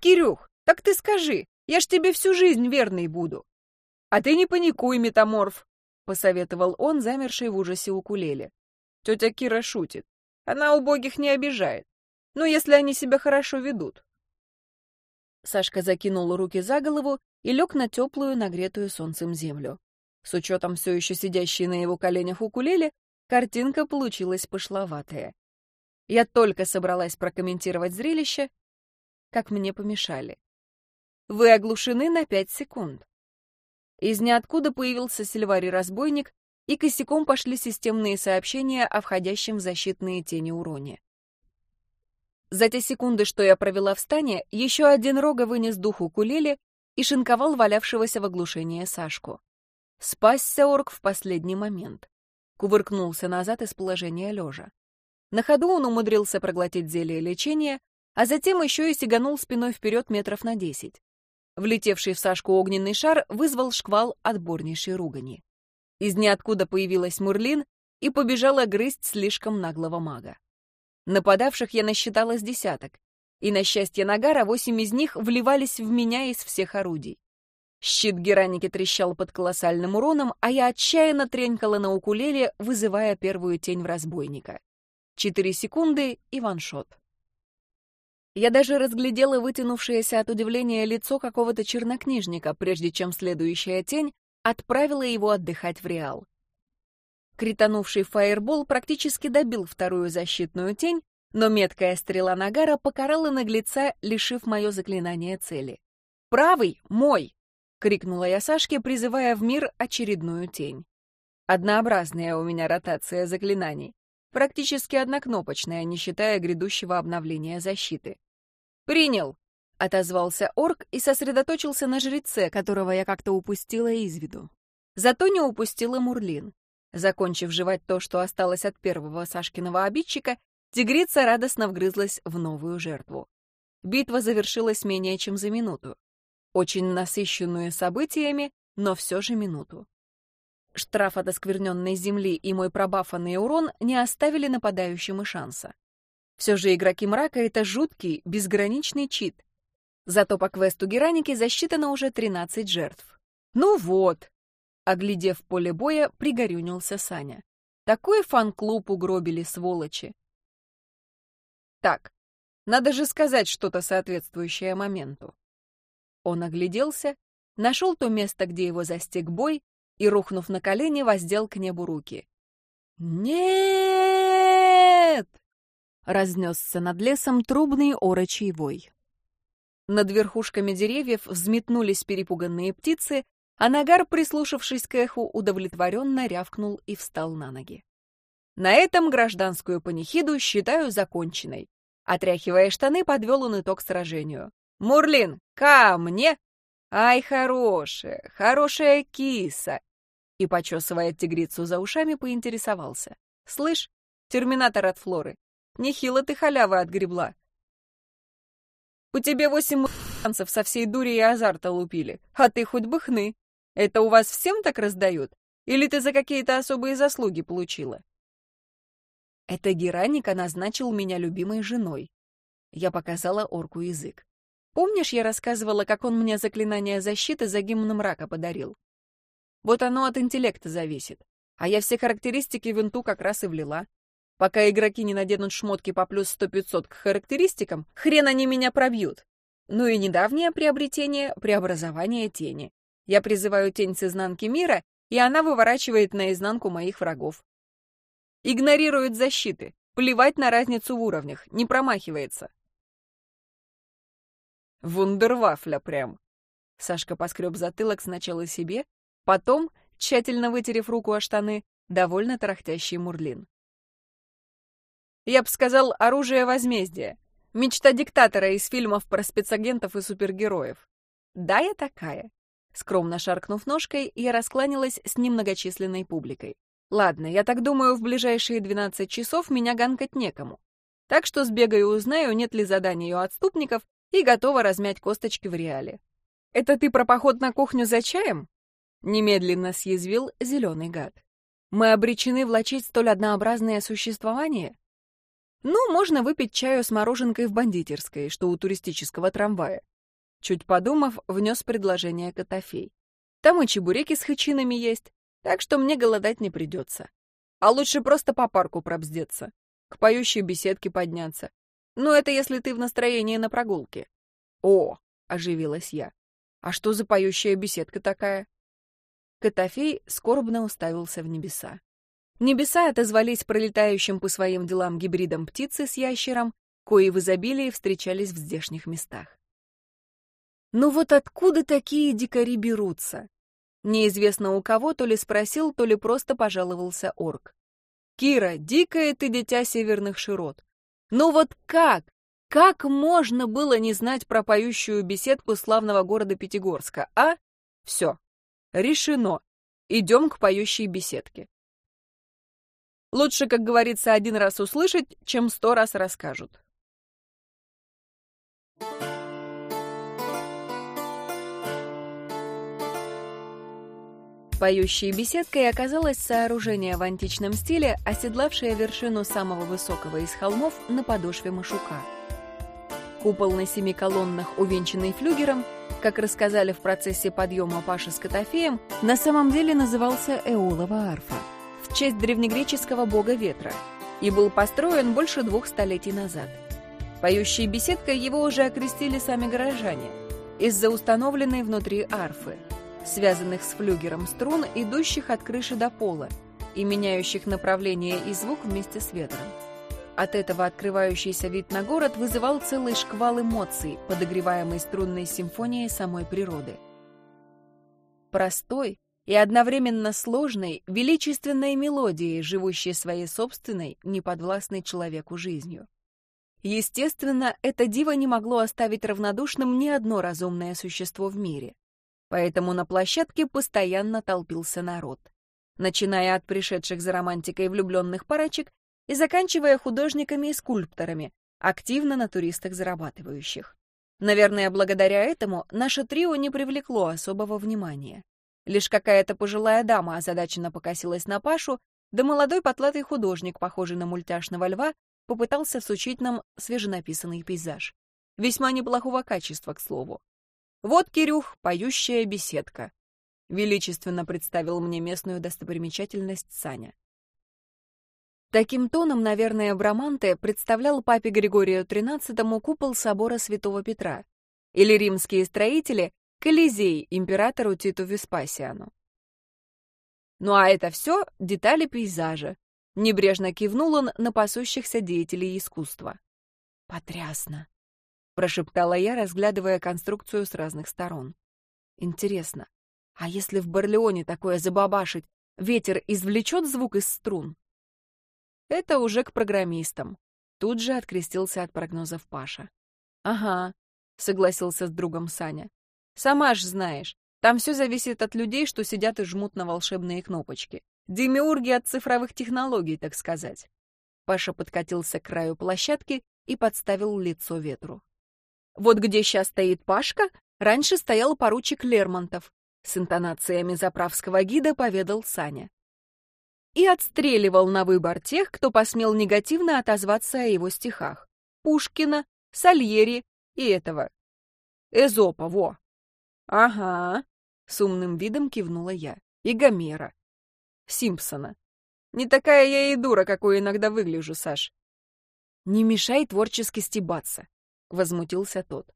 «Кирюх, так ты скажи, я ж тебе всю жизнь верный буду». «А ты не паникуй, метаморф», — посоветовал он, замерший в ужасе укулеле. Тетя Кира шутит. Она убогих не обижает. Но если они себя хорошо ведут. Сашка закинул руки за голову и лег на теплую, нагретую солнцем землю. С учетом все еще сидящей на его коленях укулеле, картинка получилась пошловатая. Я только собралась прокомментировать зрелище, как мне помешали. Вы оглушены на пять секунд. Из ниоткуда появился Сильвари-разбойник и косяком пошли системные сообщения о входящем в защитные тени уроне. За те секунды, что я провела в стане, еще один рога вынес дух укулеле и шинковал валявшегося в оглушении Сашку. Спасся орк в последний момент. Кувыркнулся назад из положения лежа. На ходу он умудрился проглотить зелье лечения, а затем еще и сиганул спиной вперед метров на десять. Влетевший в Сашку огненный шар вызвал шквал отборнейшей ругани. Из ниоткуда появилась Мурлин и побежала грызть слишком наглого мага. Нападавших я насчитала с десяток, и, на счастье Нагара, восемь из них вливались в меня из всех орудий. Щит Гераники трещал под колоссальным уроном, а я отчаянно тренькала на укулеле, вызывая первую тень в разбойника. Четыре секунды и ваншот. Я даже разглядела вытянувшееся от удивления лицо какого-то чернокнижника, прежде чем следующая тень отправила его отдыхать в Реал. Кританувший фаербол практически добил вторую защитную тень, но меткая стрела Нагара покарала наглеца, лишив мое заклинание цели. «Правый — мой!» — крикнула я Сашке, призывая в мир очередную тень. Однообразная у меня ротация заклинаний. Практически однокнопочная, не считая грядущего обновления защиты. «Принял!» — отозвался орк и сосредоточился на жреце, которого я как-то упустила из виду. Зато не упустила Мурлин. Закончив жевать то, что осталось от первого Сашкиного обидчика, тигрица радостно вгрызлась в новую жертву. Битва завершилась менее чем за минуту. Очень насыщенную событиями, но все же минуту. Штраф от оскверненной земли и мой пробафанный урон не оставили нападающим шанса. Все же игроки мрака — это жуткий, безграничный чит. Зато по квесту Гераники засчитано уже 13 жертв. Ну вот, Оглядев поле боя, пригорюнился Саня. Такой фан-клуб угробили, сволочи. Так, надо же сказать что-то соответствующее моменту. Он огляделся, нашел то место, где его застиг бой, и, рухнув на колени, воздел к небу руки. «Нет!» — разнесся над лесом трубный орочий вой. Над верхушками деревьев взметнулись перепуганные птицы, а Нагар, прислушавшись к эху, удовлетворенно рявкнул и встал на ноги. На этом гражданскую панихиду считаю законченной. Отряхивая штаны, подвел он итог сражению. «Мурлин, ко мне!» «Ай, хорошая, хорошая киса!» И, почесывая тигрицу за ушами, поинтересовался. «Слышь, терминатор от Флоры, нехило ты халявы отгребла. По тебе восемь муранцев со всей дури и азарта лупили, а ты хоть бы хны. Это у вас всем так раздают? Или ты за какие-то особые заслуги получила? Это Гераника назначил меня любимой женой. Я показала орку язык. Помнишь, я рассказывала, как он мне заклинание защиты за гимном рака подарил? Вот оно от интеллекта зависит. А я все характеристики винту как раз и влила. Пока игроки не наденут шмотки по плюс 100-500 к характеристикам, хрен они меня пробьют. Ну и недавнее приобретение — преобразование тени. Я призываю тень с изнанки мира, и она выворачивает наизнанку моих врагов. Игнорирует защиты, плевать на разницу в уровнях, не промахивается. Вундервафля прям. Сашка поскреб затылок сначала себе, потом, тщательно вытерев руку о штаны, довольно тарахтящий Мурлин. Я бы сказал, оружие возмездия. Мечта диктатора из фильмов про спецагентов и супергероев. Да, я такая. Скромно шаркнув ножкой, я раскланялась с немногочисленной публикой. Ладно, я так думаю, в ближайшие 12 часов меня ганкать некому. Так что сбегаю и узнаю, нет ли заданий у отступников, и готова размять косточки в реале. «Это ты про поход на кухню за чаем?» Немедленно съязвил зеленый гад. «Мы обречены влачить столь однообразное существование?» «Ну, можно выпить чаю с мороженкой в бандитерской, что у туристического трамвая. Чуть подумав, внес предложение Котофей. Там и чебуреки с хычинами есть, так что мне голодать не придется. А лучше просто по парку пробздеться, к поющей беседке подняться. Ну, это если ты в настроении на прогулке. О, оживилась я. А что за поющая беседка такая? Котофей скорбно уставился в небеса. Небеса отозвались пролетающим по своим делам гибридом птицы с ящером, кои в изобилии встречались в здешних местах. Ну вот откуда такие дикари берутся? Неизвестно у кого, то ли спросил, то ли просто пожаловался орк. Кира, дикое ты дитя северных широт. Ну вот как? Как можно было не знать про поющую беседку славного города Пятигорска, а? Все. Решено. Идем к поющей беседке. Лучше, как говорится, один раз услышать, чем сто раз расскажут. Поющей беседкой оказалось сооружение в античном стиле, оседлавшее вершину самого высокого из холмов на подошве Машука. Купол на семи колоннах, увенчанный флюгером, как рассказали в процессе подъема Паши с Котофеем, на самом деле назывался Эолова арфа, в честь древнегреческого бога ветра, и был построен больше двух столетий назад. Поющей беседкой его уже окрестили сами горожане, из-за установленной внутри арфы – связанных с флюгером струн, идущих от крыши до пола и меняющих направление и звук вместе с ветром. От этого открывающийся вид на город вызывал целый шквал эмоций, подогреваемый струнной симфонией самой природы. простой и одновременно сложной, величественной мелодией, живущей своей собственной, неподвластной человеку жизнью. Естественно, это диво не могло оставить равнодушным ни одно разумное существо в мире. Поэтому на площадке постоянно толпился народ. Начиная от пришедших за романтикой влюбленных парочек и заканчивая художниками и скульпторами, активно на туристах зарабатывающих. Наверное, благодаря этому наше трио не привлекло особого внимания. Лишь какая-то пожилая дама озадаченно покосилась на Пашу, да молодой потлатый художник, похожий на мультяшного льва, попытался всучить нам свеженаписанный пейзаж. Весьма неплохого качества, к слову. Вот, Кирюх, поющая беседка. Величественно представил мне местную достопримечательность Саня. Таким тоном, наверное, Браманте представлял папе Григорию XIII купол собора Святого Петра или римские строители — Колизей императору Титу Веспасиану. Ну а это все детали пейзажа. Небрежно кивнул он на пасущихся деятелей искусства. «Потрясно!» — прошептала я, разглядывая конструкцию с разных сторон. «Интересно, а если в Барлеоне такое забабашить, ветер извлечет звук из струн?» Это уже к программистам. Тут же открестился от прогнозов Паша. «Ага», — согласился с другом Саня. «Сама ж знаешь, там все зависит от людей, что сидят и жмут на волшебные кнопочки. Демиурги от цифровых технологий, так сказать». Паша подкатился к краю площадки и подставил лицо ветру. «Вот где сейчас стоит Пашка, раньше стоял поручик Лермонтов», с интонациями заправского гида поведал Саня и отстреливал на выбор тех, кто посмел негативно отозваться о его стихах. Пушкина, Сальери и этого. Эзопа, во. Ага, с умным видом кивнула я. И Гомера. Симпсона. Не такая я и дура, какой иногда выгляжу, Саш. Не мешай творчески стебаться, возмутился тот.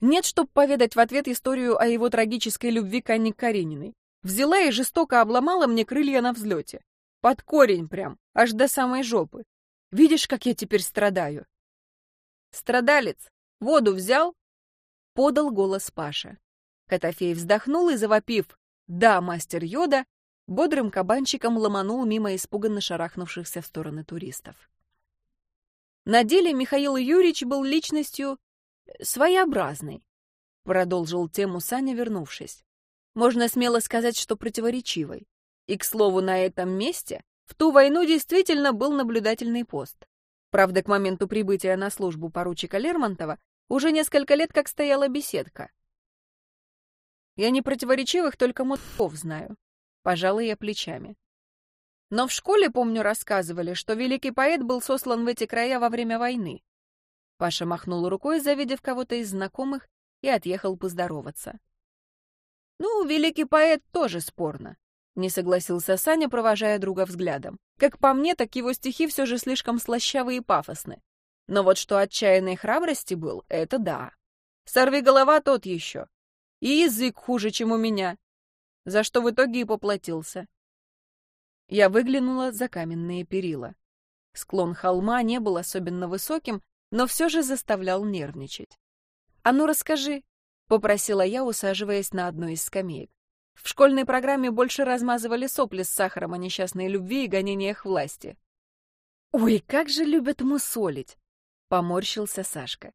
Нет, чтоб поведать в ответ историю о его трагической любви к Анне Карениной. Взяла и жестоко обломала мне крылья на взлете. Под корень прям, аж до самой жопы. Видишь, как я теперь страдаю? Страдалец, воду взял? Подал голос Паша. Котофей вздохнул и, завопив «Да, мастер Йода», бодрым кабанчиком ломанул мимо испуганно шарахнувшихся в стороны туристов. На деле Михаил Юрьевич был личностью своеобразной, продолжил тему Саня, вернувшись. Можно смело сказать, что противоречивой. И, к слову, на этом месте в ту войну действительно был наблюдательный пост. Правда, к моменту прибытия на службу поручика Лермонтова уже несколько лет как стояла беседка. Я не противоречивых, только мутков знаю. Пожалуй, я плечами. Но в школе, помню, рассказывали, что великий поэт был сослан в эти края во время войны. Паша махнул рукой, завидев кого-то из знакомых, и отъехал поздороваться. Ну, великий поэт тоже спорно. Не согласился Саня, провожая друга взглядом. Как по мне, так его стихи все же слишком слащавые и пафосны. Но вот что отчаянной храбрости был, это да. Сорви голова тот еще. И язык хуже, чем у меня. За что в итоге и поплатился. Я выглянула за каменные перила. Склон холма не был особенно высоким, но все же заставлял нервничать. «А ну расскажи», — попросила я, усаживаясь на одной из скамеек. В школьной программе больше размазывали сопли с сахаром о несчастной любви и гонениях власти. «Ой, как же любят мусолить!» — поморщился Сашка.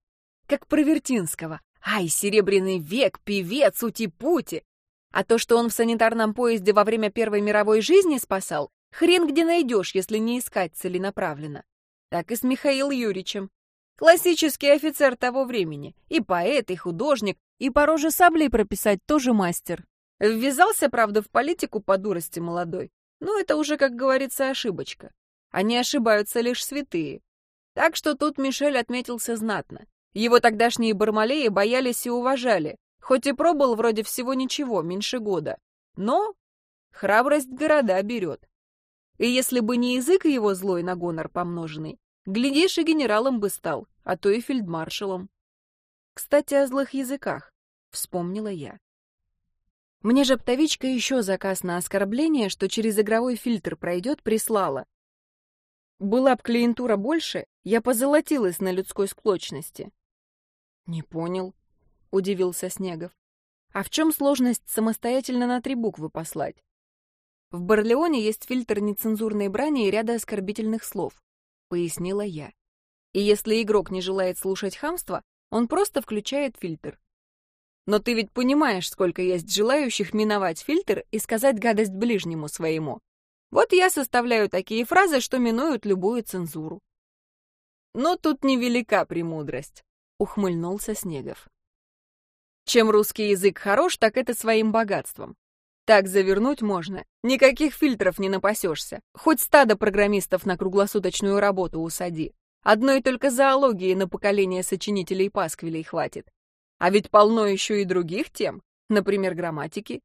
«Как про Вертинского. Ай, серебряный век, певец, ути-пути! А то, что он в санитарном поезде во время Первой мировой жизни спасал, хрен где найдешь, если не искать целенаправленно. Так и с Михаилом Юрьевичем. Классический офицер того времени. И поэт, и художник, и по роже саблей прописать тоже мастер. Ввязался, правда, в политику по дурости молодой. Но это уже, как говорится, ошибочка. Они ошибаются лишь святые. Так что тут Мишель отметился знатно. Его тогдашние бармалеи боялись и уважали, хоть и пробыл вроде всего ничего, меньше года. Но храбрость города берет. И если бы не язык его злой на гонор помноженный, глядишь, и генералом бы стал, а то и фельдмаршалом. Кстати, о злых языках, вспомнила я. Мне же птовичка еще заказ на оскорбление, что через игровой фильтр пройдет, прислала. Была б клиентура больше, я позолотилась на людской склочности. Не понял, удивился Снегов. А в чем сложность самостоятельно на три буквы послать? В Барлеоне есть фильтр нецензурной брани и ряда оскорбительных слов, пояснила я. И если игрок не желает слушать хамство, он просто включает фильтр. Но ты ведь понимаешь, сколько есть желающих миновать фильтр и сказать гадость ближнему своему. Вот я составляю такие фразы, что минуют любую цензуру. Но тут невелика премудрость, ухмыльнулся Снегов. Чем русский язык хорош, так это своим богатством. Так завернуть можно. Никаких фильтров не напасешься. Хоть стадо программистов на круглосуточную работу усади. Одной только зоологии на поколение сочинителей пасквилей хватит. А ведь полно еще и других тем, например, грамматики.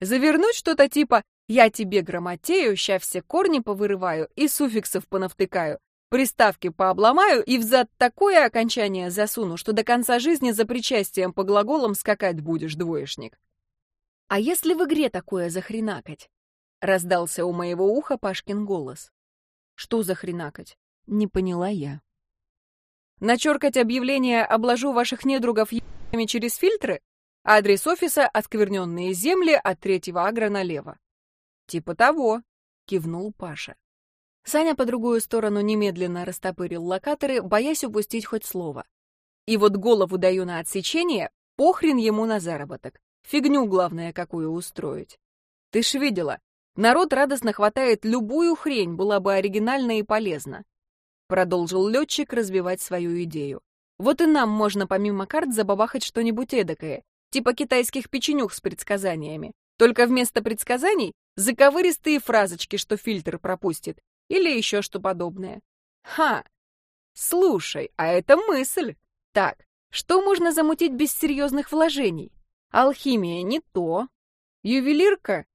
Завернуть что-то типа «я тебе грамотею, ща все корни повырываю и суффиксов понавтыкаю, приставки пообломаю и взад такое окончание засуну, что до конца жизни за причастием по глаголам скакать будешь, двоечник». «А если в игре такое захренакать?» — раздался у моего уха Пашкин голос. «Что захренакать?» — не поняла я. «Начеркать объявление «Обложу ваших недругов ебами через фильтры»? Адрес офиса «Оскверненные земли» от третьего агра налево». «Типа того», — кивнул Паша. Саня по другую сторону немедленно растопырил локаторы, боясь упустить хоть слово. И вот голову даю на отсечение, похрен ему на заработок. Фигню, главное, какую устроить. Ты ж видела, народ радостно хватает любую хрень, была бы оригинальна и полезна. Продолжил летчик развивать свою идею. Вот и нам можно помимо карт забабахать что-нибудь эдакое, типа китайских печенюх с предсказаниями. Только вместо предсказаний заковыристые фразочки, что фильтр пропустит, или еще что подобное. Ха! Слушай, а это мысль. Так, что можно замутить без серьезных вложений? Алхимия не то. Ювелирка?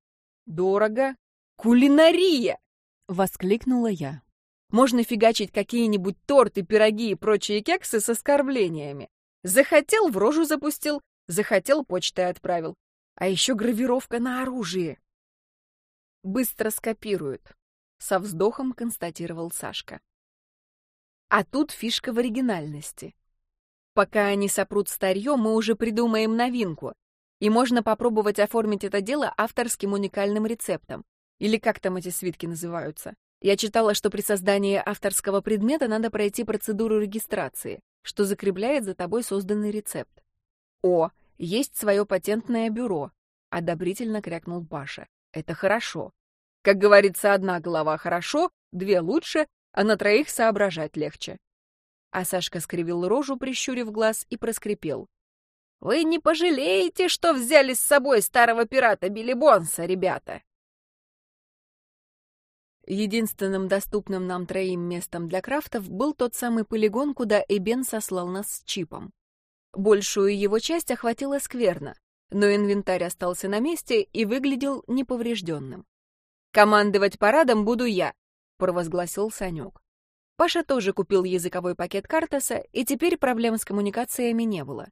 Дорого. Кулинария! Воскликнула я. Можно фигачить какие-нибудь торты, пироги и прочие кексы с оскорблениями. Захотел, в рожу запустил, захотел, почтой отправил. А еще гравировка на оружие. Быстро скопируют. Со вздохом констатировал Сашка. А тут фишка в оригинальности. Пока они сопрут старье, мы уже придумаем новинку, и можно попробовать оформить это дело авторским уникальным рецептом. Или как там эти свитки называются. Я читала, что при создании авторского предмета надо пройти процедуру регистрации, что закрепляет за тобой созданный рецепт. О, есть свое патентное бюро, одобрительно крякнул Паша. Это хорошо. Как говорится, одна голова хорошо, две лучше, а на троих соображать легче. А Сашка скривил рожу, прищурив глаз, и проскрипел. Вы не пожалеете, что взяли с собой старого пирата Билли Бонса, ребята!» Единственным доступным нам троим местом для крафтов был тот самый полигон, куда Эбен сослал нас с чипом. Большую его часть охватила скверно, но инвентарь остался на месте и выглядел неповрежденным. «Командовать парадом буду я», — провозгласил Санек. Паша тоже купил языковой пакет Картаса, и теперь проблем с коммуникациями не было.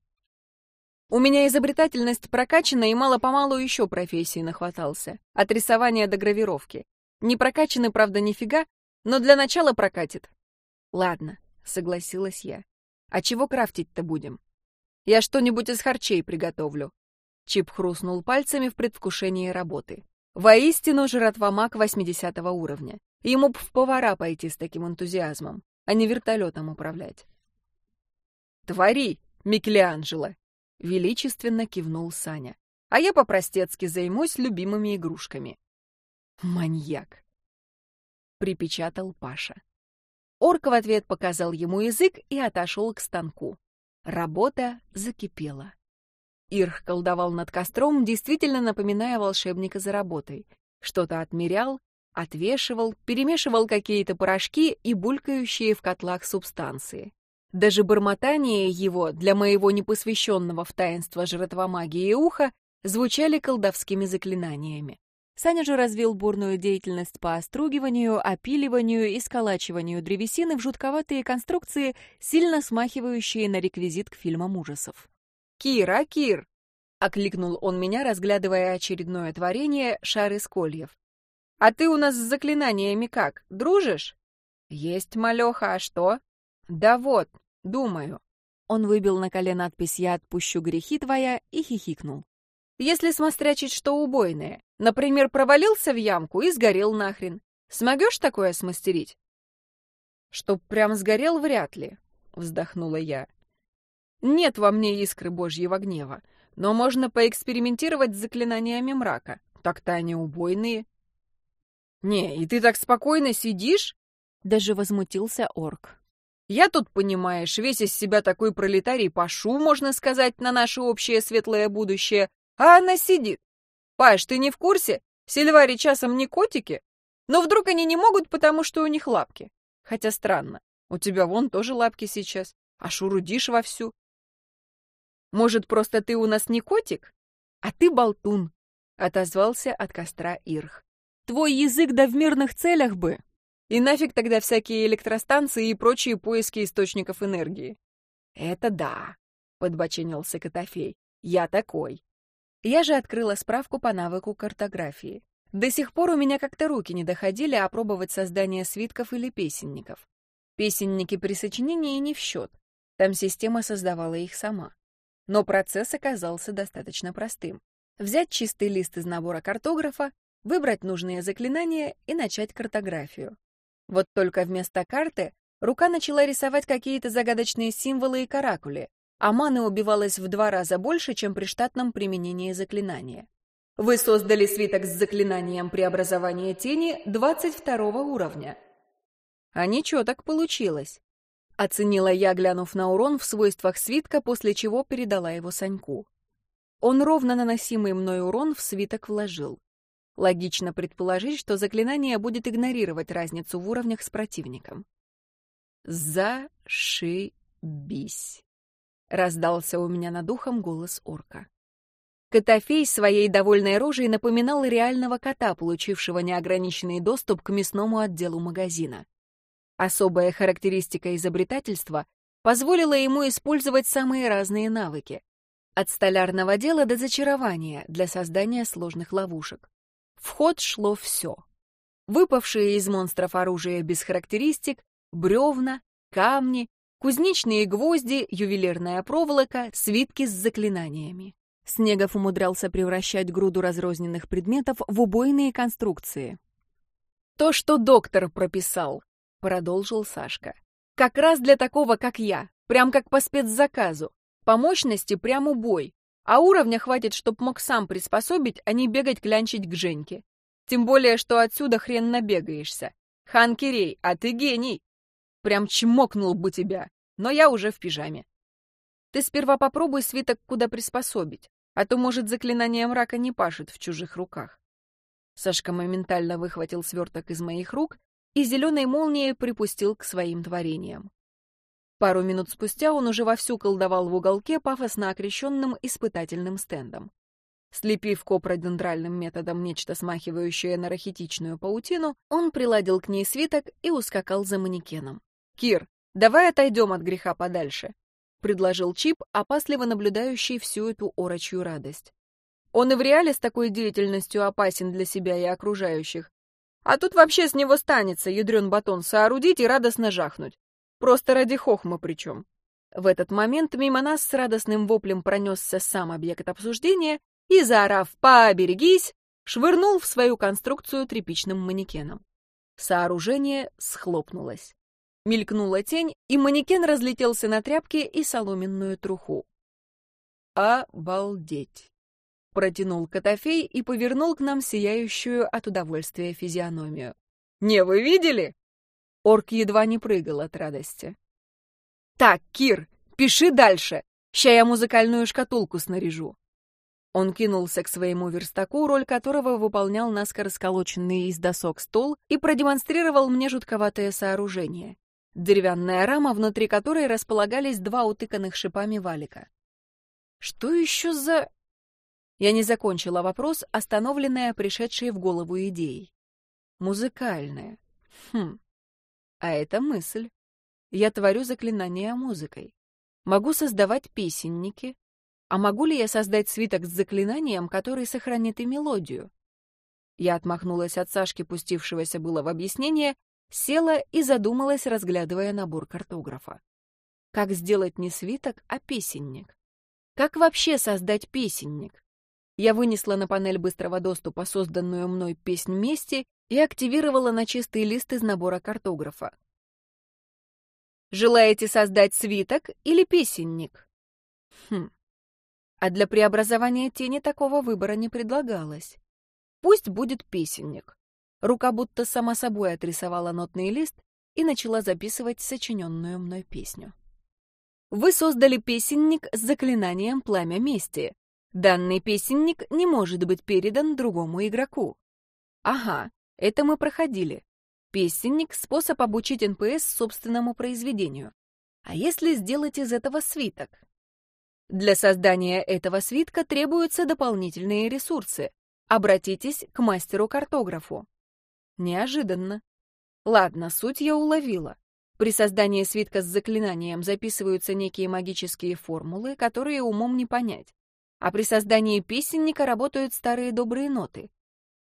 У меня изобретательность прокачана, и мало-помалу еще профессий нахватался. От рисования до гравировки. Не прокачаны, правда, нифига, но для начала прокатит. Ладно, согласилась я. А чего крафтить-то будем? Я что-нибудь из харчей приготовлю. Чип хрустнул пальцами в предвкушении работы. Воистину жратва маг 80 уровня. Ему б в повара пойти с таким энтузиазмом, а не вертолетом управлять. «Твори, Микеланджело!» — величественно кивнул Саня. «А я по-простецки займусь любимыми игрушками». «Маньяк!» — припечатал Паша. Орк в ответ показал ему язык и отошел к станку. Работа закипела. Ирх колдовал над костром, действительно напоминая волшебника за работой. Что-то отмерял, отвешивал, перемешивал какие-то порошки и булькающие в котлах субстанции. Даже бормотание его для моего непосвященного в таинство жратвомагии уха звучали колдовскими заклинаниями. Саня же развил бурную деятельность по остругиванию, опиливанию и сколачиванию древесины в жутковатые конструкции, сильно смахивающие на реквизит к фильмам ужасов. «Кир, а Кир!» — окликнул он меня, разглядывая очередное творение шар из кольев. «А ты у нас с заклинаниями как, дружишь?» «Есть, малеха, а что?» «Да вот, думаю. он выбил на коле надпись «Я отпущу грехи твоя» и хихикнул. «Если смострячить что убойное, например, провалился в ямку и сгорел нахрен, смогешь такое смастерить?» «Чтоб прям сгорел, вряд ли», — вздохнула я. «Нет во мне искры божьего гнева, но можно поэкспериментировать с заклинаниями мрака. Так-то они убойные». «Не, и ты так спокойно сидишь?» Даже возмутился орк. «Я тут, понимаешь, весь из себя такой пролетарий пашу, можно сказать, на наше общее светлое будущее, а она сидит. Паш, ты не в курсе? Сильвари часом не котики? Но вдруг они не могут, потому что у них лапки. Хотя странно, у тебя вон тоже лапки сейчас, а шурудишь вовсю. Может, просто ты у нас не котик? А ты болтун, — отозвался от костра Ирх. Твой язык да в мирных целях бы. И нафиг тогда всякие электростанции и прочие поиски источников энергии? Это да, подбочинился Котофей. Я такой. Я же открыла справку по навыку картографии. До сих пор у меня как-то руки не доходили опробовать создание свитков или песенников. Песенники при сочинении не в счет. Там система создавала их сама. Но процесс оказался достаточно простым. Взять чистый лист из набора картографа, выбрать нужные заклинания и начать картографию. Вот только вместо карты рука начала рисовать какие-то загадочные символы и каракули, а маны убивалось в два раза больше, чем при штатном применении заклинания. Вы создали свиток с заклинанием преобразования тени 22 уровня. А ничего так получилось. Оценила я, глянув на урон в свойствах свитка, после чего передала его Саньку. Он ровно наносимый мной урон в свиток вложил. Логично предположить, что заклинание будет игнорировать разницу в уровнях с противником. «Зашибись!» — раздался у меня над ухом голос орка. Котофей своей довольной рожей напоминал реального кота, получившего неограниченный доступ к мясному отделу магазина. Особая характеристика изобретательства позволила ему использовать самые разные навыки. От столярного дела до зачарования для создания сложных ловушек. В ход шло все. Выпавшие из монстров оружие без характеристик, бревна, камни, кузнечные гвозди, ювелирная проволока, свитки с заклинаниями. Снегов умудрялся превращать груду разрозненных предметов в убойные конструкции. «То, что доктор прописал», — продолжил Сашка. «Как раз для такого, как я, прям как по спецзаказу. По мощности прям убой. А уровня хватит, чтоб мог сам приспособить, а не бегать клянчить к Женьке. Тем более, что отсюда хрен набегаешься. Хан Кирей, а ты гений. Прям чмокнул бы тебя, но я уже в пижаме. Ты сперва попробуй свиток куда приспособить, а то, может, заклинание мрака не пашет в чужих руках. Сашка моментально выхватил сверток из моих рук и зеленой молнией припустил к своим творениям. Пару минут спустя он уже вовсю колдовал в уголке пафосно окрещенным испытательным стендом. Слепив копродендральным методом нечто смахивающее на рахитичную паутину, он приладил к ней свиток и ускакал за манекеном. «Кир, давай отойдем от греха подальше», — предложил Чип, опасливо наблюдающий всю эту орочью радость. «Он и в реале с такой деятельностью опасен для себя и окружающих. А тут вообще с него станется ядрен батон соорудить и радостно жахнуть. Просто ради хохма причем. В этот момент мимо нас с радостным воплем пронесся сам объект обсуждения и, заорав «Поберегись!», швырнул в свою конструкцию тряпичным манекеном. Сооружение схлопнулось. Мелькнула тень, и манекен разлетелся на тряпки и соломенную труху. «Обалдеть!» — протянул Котофей и повернул к нам сияющую от удовольствия физиономию. «Не, вы видели?» Орк едва не прыгал от радости. «Так, Кир, пиши дальше. Ща я музыкальную шкатулку снаряжу». Он кинулся к своему верстаку, роль которого выполнял наскоро сколоченный из досок стол, и продемонстрировал мне жутковатое сооружение. Деревянная рама, внутри которой располагались два утыканных шипами валика. «Что еще за...» Я не закончила вопрос, остановленная пришедшей в голову идеей. «Музыкальная. Хм. А это мысль. Я творю заклинания музыкой. Могу создавать песенники. А могу ли я создать свиток с заклинанием, который сохранит и мелодию? Я отмахнулась от Сашки, пустившегося было в объяснение, села и задумалась, разглядывая набор картографа. Как сделать не свиток, а песенник? Как вообще создать песенник? Я вынесла на панель быстрого доступа созданную мной песнь мести и активировала на чистый лист из набора картографа. Желаете создать свиток или песенник? Хм. А для преобразования тени такого выбора не предлагалось. Пусть будет песенник. Рука будто сама собой отрисовала нотный лист и начала записывать сочиненную мной песню. Вы создали песенник с заклинанием «Пламя мести». Данный песенник не может быть передан другому игроку. Ага, это мы проходили. Песенник — способ обучить НПС собственному произведению. А если сделать из этого свиток? Для создания этого свитка требуются дополнительные ресурсы. Обратитесь к мастеру-картографу. Неожиданно. Ладно, суть я уловила. При создании свитка с заклинанием записываются некие магические формулы, которые умом не понять. А при создании песенника работают старые добрые ноты.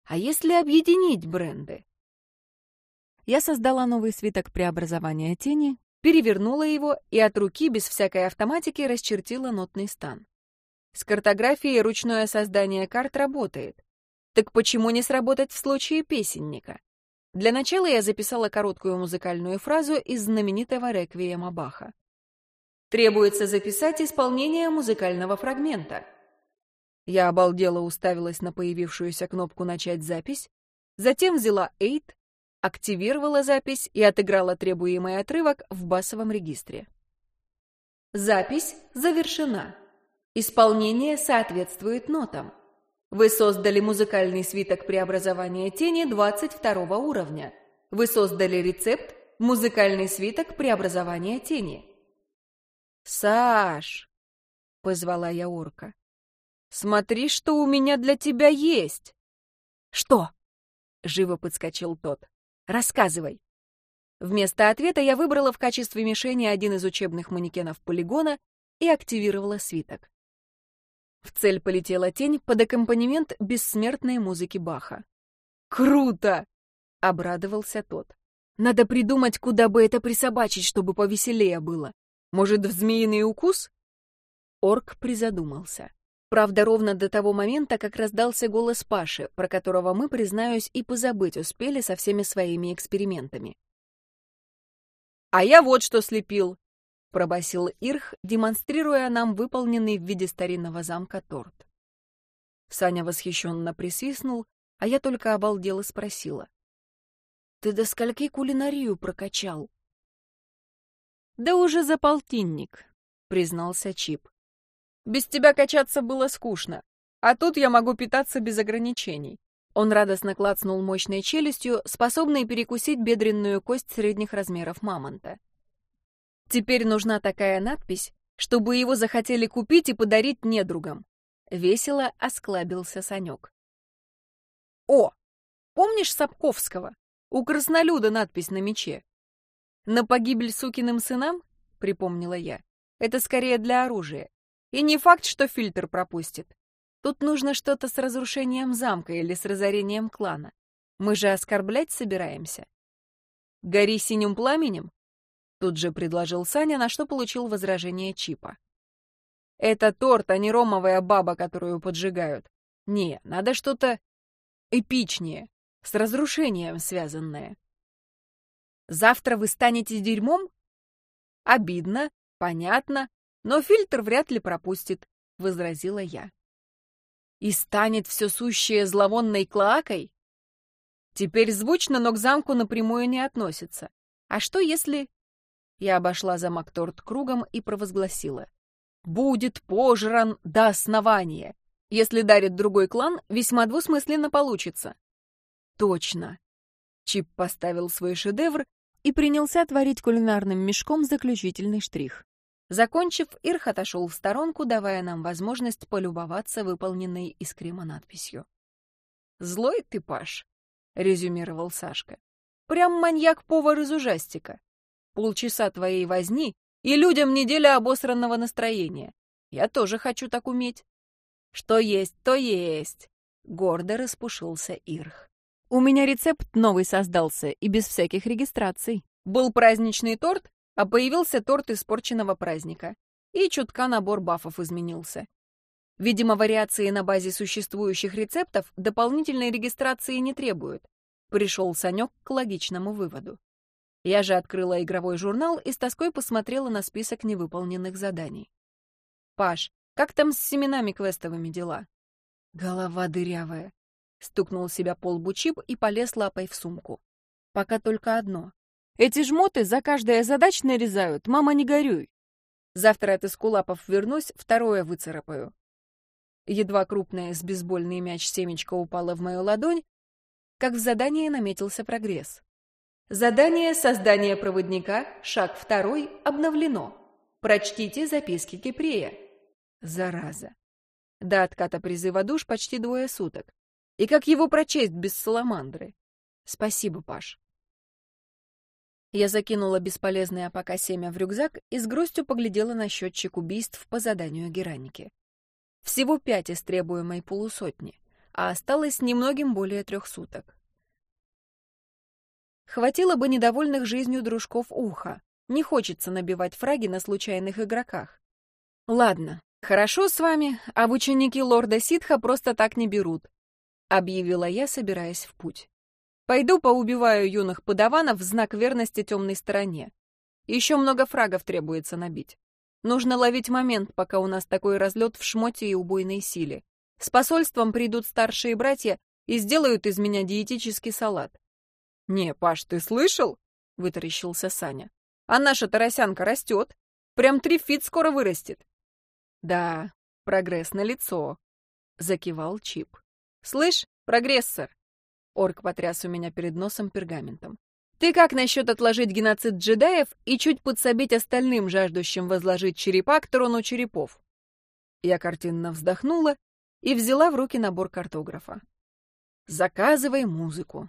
А если объединить бренды? Я создала новый свиток преобразования тени, перевернула его и от руки без всякой автоматики расчертила нотный стан. С картографией ручное создание карт работает. Так почему не сработать в случае песенника? Для начала я записала короткую музыкальную фразу из знаменитого реквиема Баха. Требуется записать исполнение музыкального фрагмента. Я обалдела уставилась на появившуюся кнопку «Начать запись», затем взяла «Эйт», активировала запись и отыграла требуемый отрывок в басовом регистре. Запись завершена. Исполнение соответствует нотам. Вы создали музыкальный свиток преобразования тени 22 уровня. Вы создали рецепт «Музыкальный свиток преобразования тени». «Саш!» — позвала я орка. «Смотри, что у меня для тебя есть!» «Что?» — живо подскочил тот. «Рассказывай!» Вместо ответа я выбрала в качестве мишени один из учебных манекенов полигона и активировала свиток. В цель полетела тень под аккомпанемент бессмертной музыки Баха. «Круто!» — обрадовался тот. «Надо придумать, куда бы это присобачить, чтобы повеселее было. Может, в змеиный укус?» Орк призадумался. Правда, ровно до того момента, как раздался голос Паши, про которого мы, признаюсь, и позабыть успели со всеми своими экспериментами. «А я вот что слепил!» — пробасил Ирх, демонстрируя нам выполненный в виде старинного замка торт. Саня восхищенно присвистнул, а я только обалдела спросила. — Ты до скольки кулинарию прокачал? — Да уже за полтинник, — признался Чип. — Без тебя качаться было скучно, а тут я могу питаться без ограничений. Он радостно клацнул мощной челюстью, способной перекусить бедренную кость средних размеров мамонта. Теперь нужна такая надпись, чтобы его захотели купить и подарить недругам. Весело осклабился Санек. О, помнишь Сапковского? У краснолюда надпись на мече. На погибель сукиным сынам, припомнила я. Это скорее для оружия. И не факт, что фильтр пропустит. Тут нужно что-то с разрушением замка или с разорением клана. Мы же оскорблять собираемся. Гори синим пламенем? Тут же предложил Саня, на что получил возражение Чипа. «Это торт, а не ромовая баба, которую поджигают. Не, надо что-то эпичнее, с разрушением связанное». «Завтра вы станете дерьмом?» «Обидно, понятно, но фильтр вряд ли пропустит», — возразила я. «И станет все сущее зловонной клоакой?» Теперь звучно, но к замку напрямую не относится. А что если... Я обошла замок торт кругом и провозгласила. «Будет пожран до основания. Если дарит другой клан, весьма двусмысленно получится». «Точно». Чип поставил свой шедевр и принялся творить кулинарным мешком заключительный штрих. Закончив, Ирх отошел в сторонку, давая нам возможность полюбоваться выполненной из крема надписью. «Злой ты, Паш», — резюмировал Сашка. «Прям маньяк-повар из ужастика. Полчаса твоей возни, и людям неделя обосранного настроения. Я тоже хочу так уметь. Что есть, то есть. Гордо распушился Ирх. У меня рецепт новый создался, и без всяких регистраций. Был праздничный торт, а появился торт испорченного праздника. И чутка набор бафов изменился. Видимо, вариации на базе существующих рецептов дополнительной регистрации не требуют. Пришел Санек к логичному выводу. Я же открыла игровой журнал и с тоской посмотрела на список невыполненных заданий. «Паш, как там с семенами квестовыми дела?» «Голова дырявая», — стукнул себя по лбу Чип и полез лапой в сумку. «Пока только одно. Эти жмоты за каждое задач нарезают, мама, не горюй. Завтра от эскулапов вернусь, второе выцарапаю». Едва крупная с бейсбольный мяч семечко упала в мою ладонь, как в задании наметился прогресс. Задание создания проводника, шаг второй, обновлено. Прочтите записки Кипрея. Зараза. До отката призыва душ почти двое суток. И как его прочесть без саламандры? Спасибо, Паш. Я закинула бесполезное пока семя в рюкзак и с грустью поглядела на счетчик убийств по заданию Гераники. Всего пять из требуемой полусотни, а осталось немногим более трех суток. Хватило бы недовольных жизнью дружков уха. Не хочется набивать фраги на случайных игроках. Ладно, хорошо с вами, а в ученики лорда Ситха просто так не берут, объявила я, собираясь в путь. Пойду поубиваю юных падаванов в знак верности темной стороне. Еще много фрагов требуется набить. Нужно ловить момент, пока у нас такой разлет в шмоте и убойной силе. С посольством придут старшие братья и сделают из меня диетический салат. «Не, Паш, ты слышал?» — вытаращился Саня. «А наша-то росянка растет. Прям триффид скоро вырастет». «Да, прогресс налицо, закивал Чип. «Слышь, прогрессор!» Орк потряс у меня перед носом пергаментом. «Ты как насчет отложить геноцид джедаев и чуть подсобить остальным, жаждущим возложить черепа к трону черепов?» Я картинно вздохнула и взяла в руки набор картографа. «Заказывай музыку.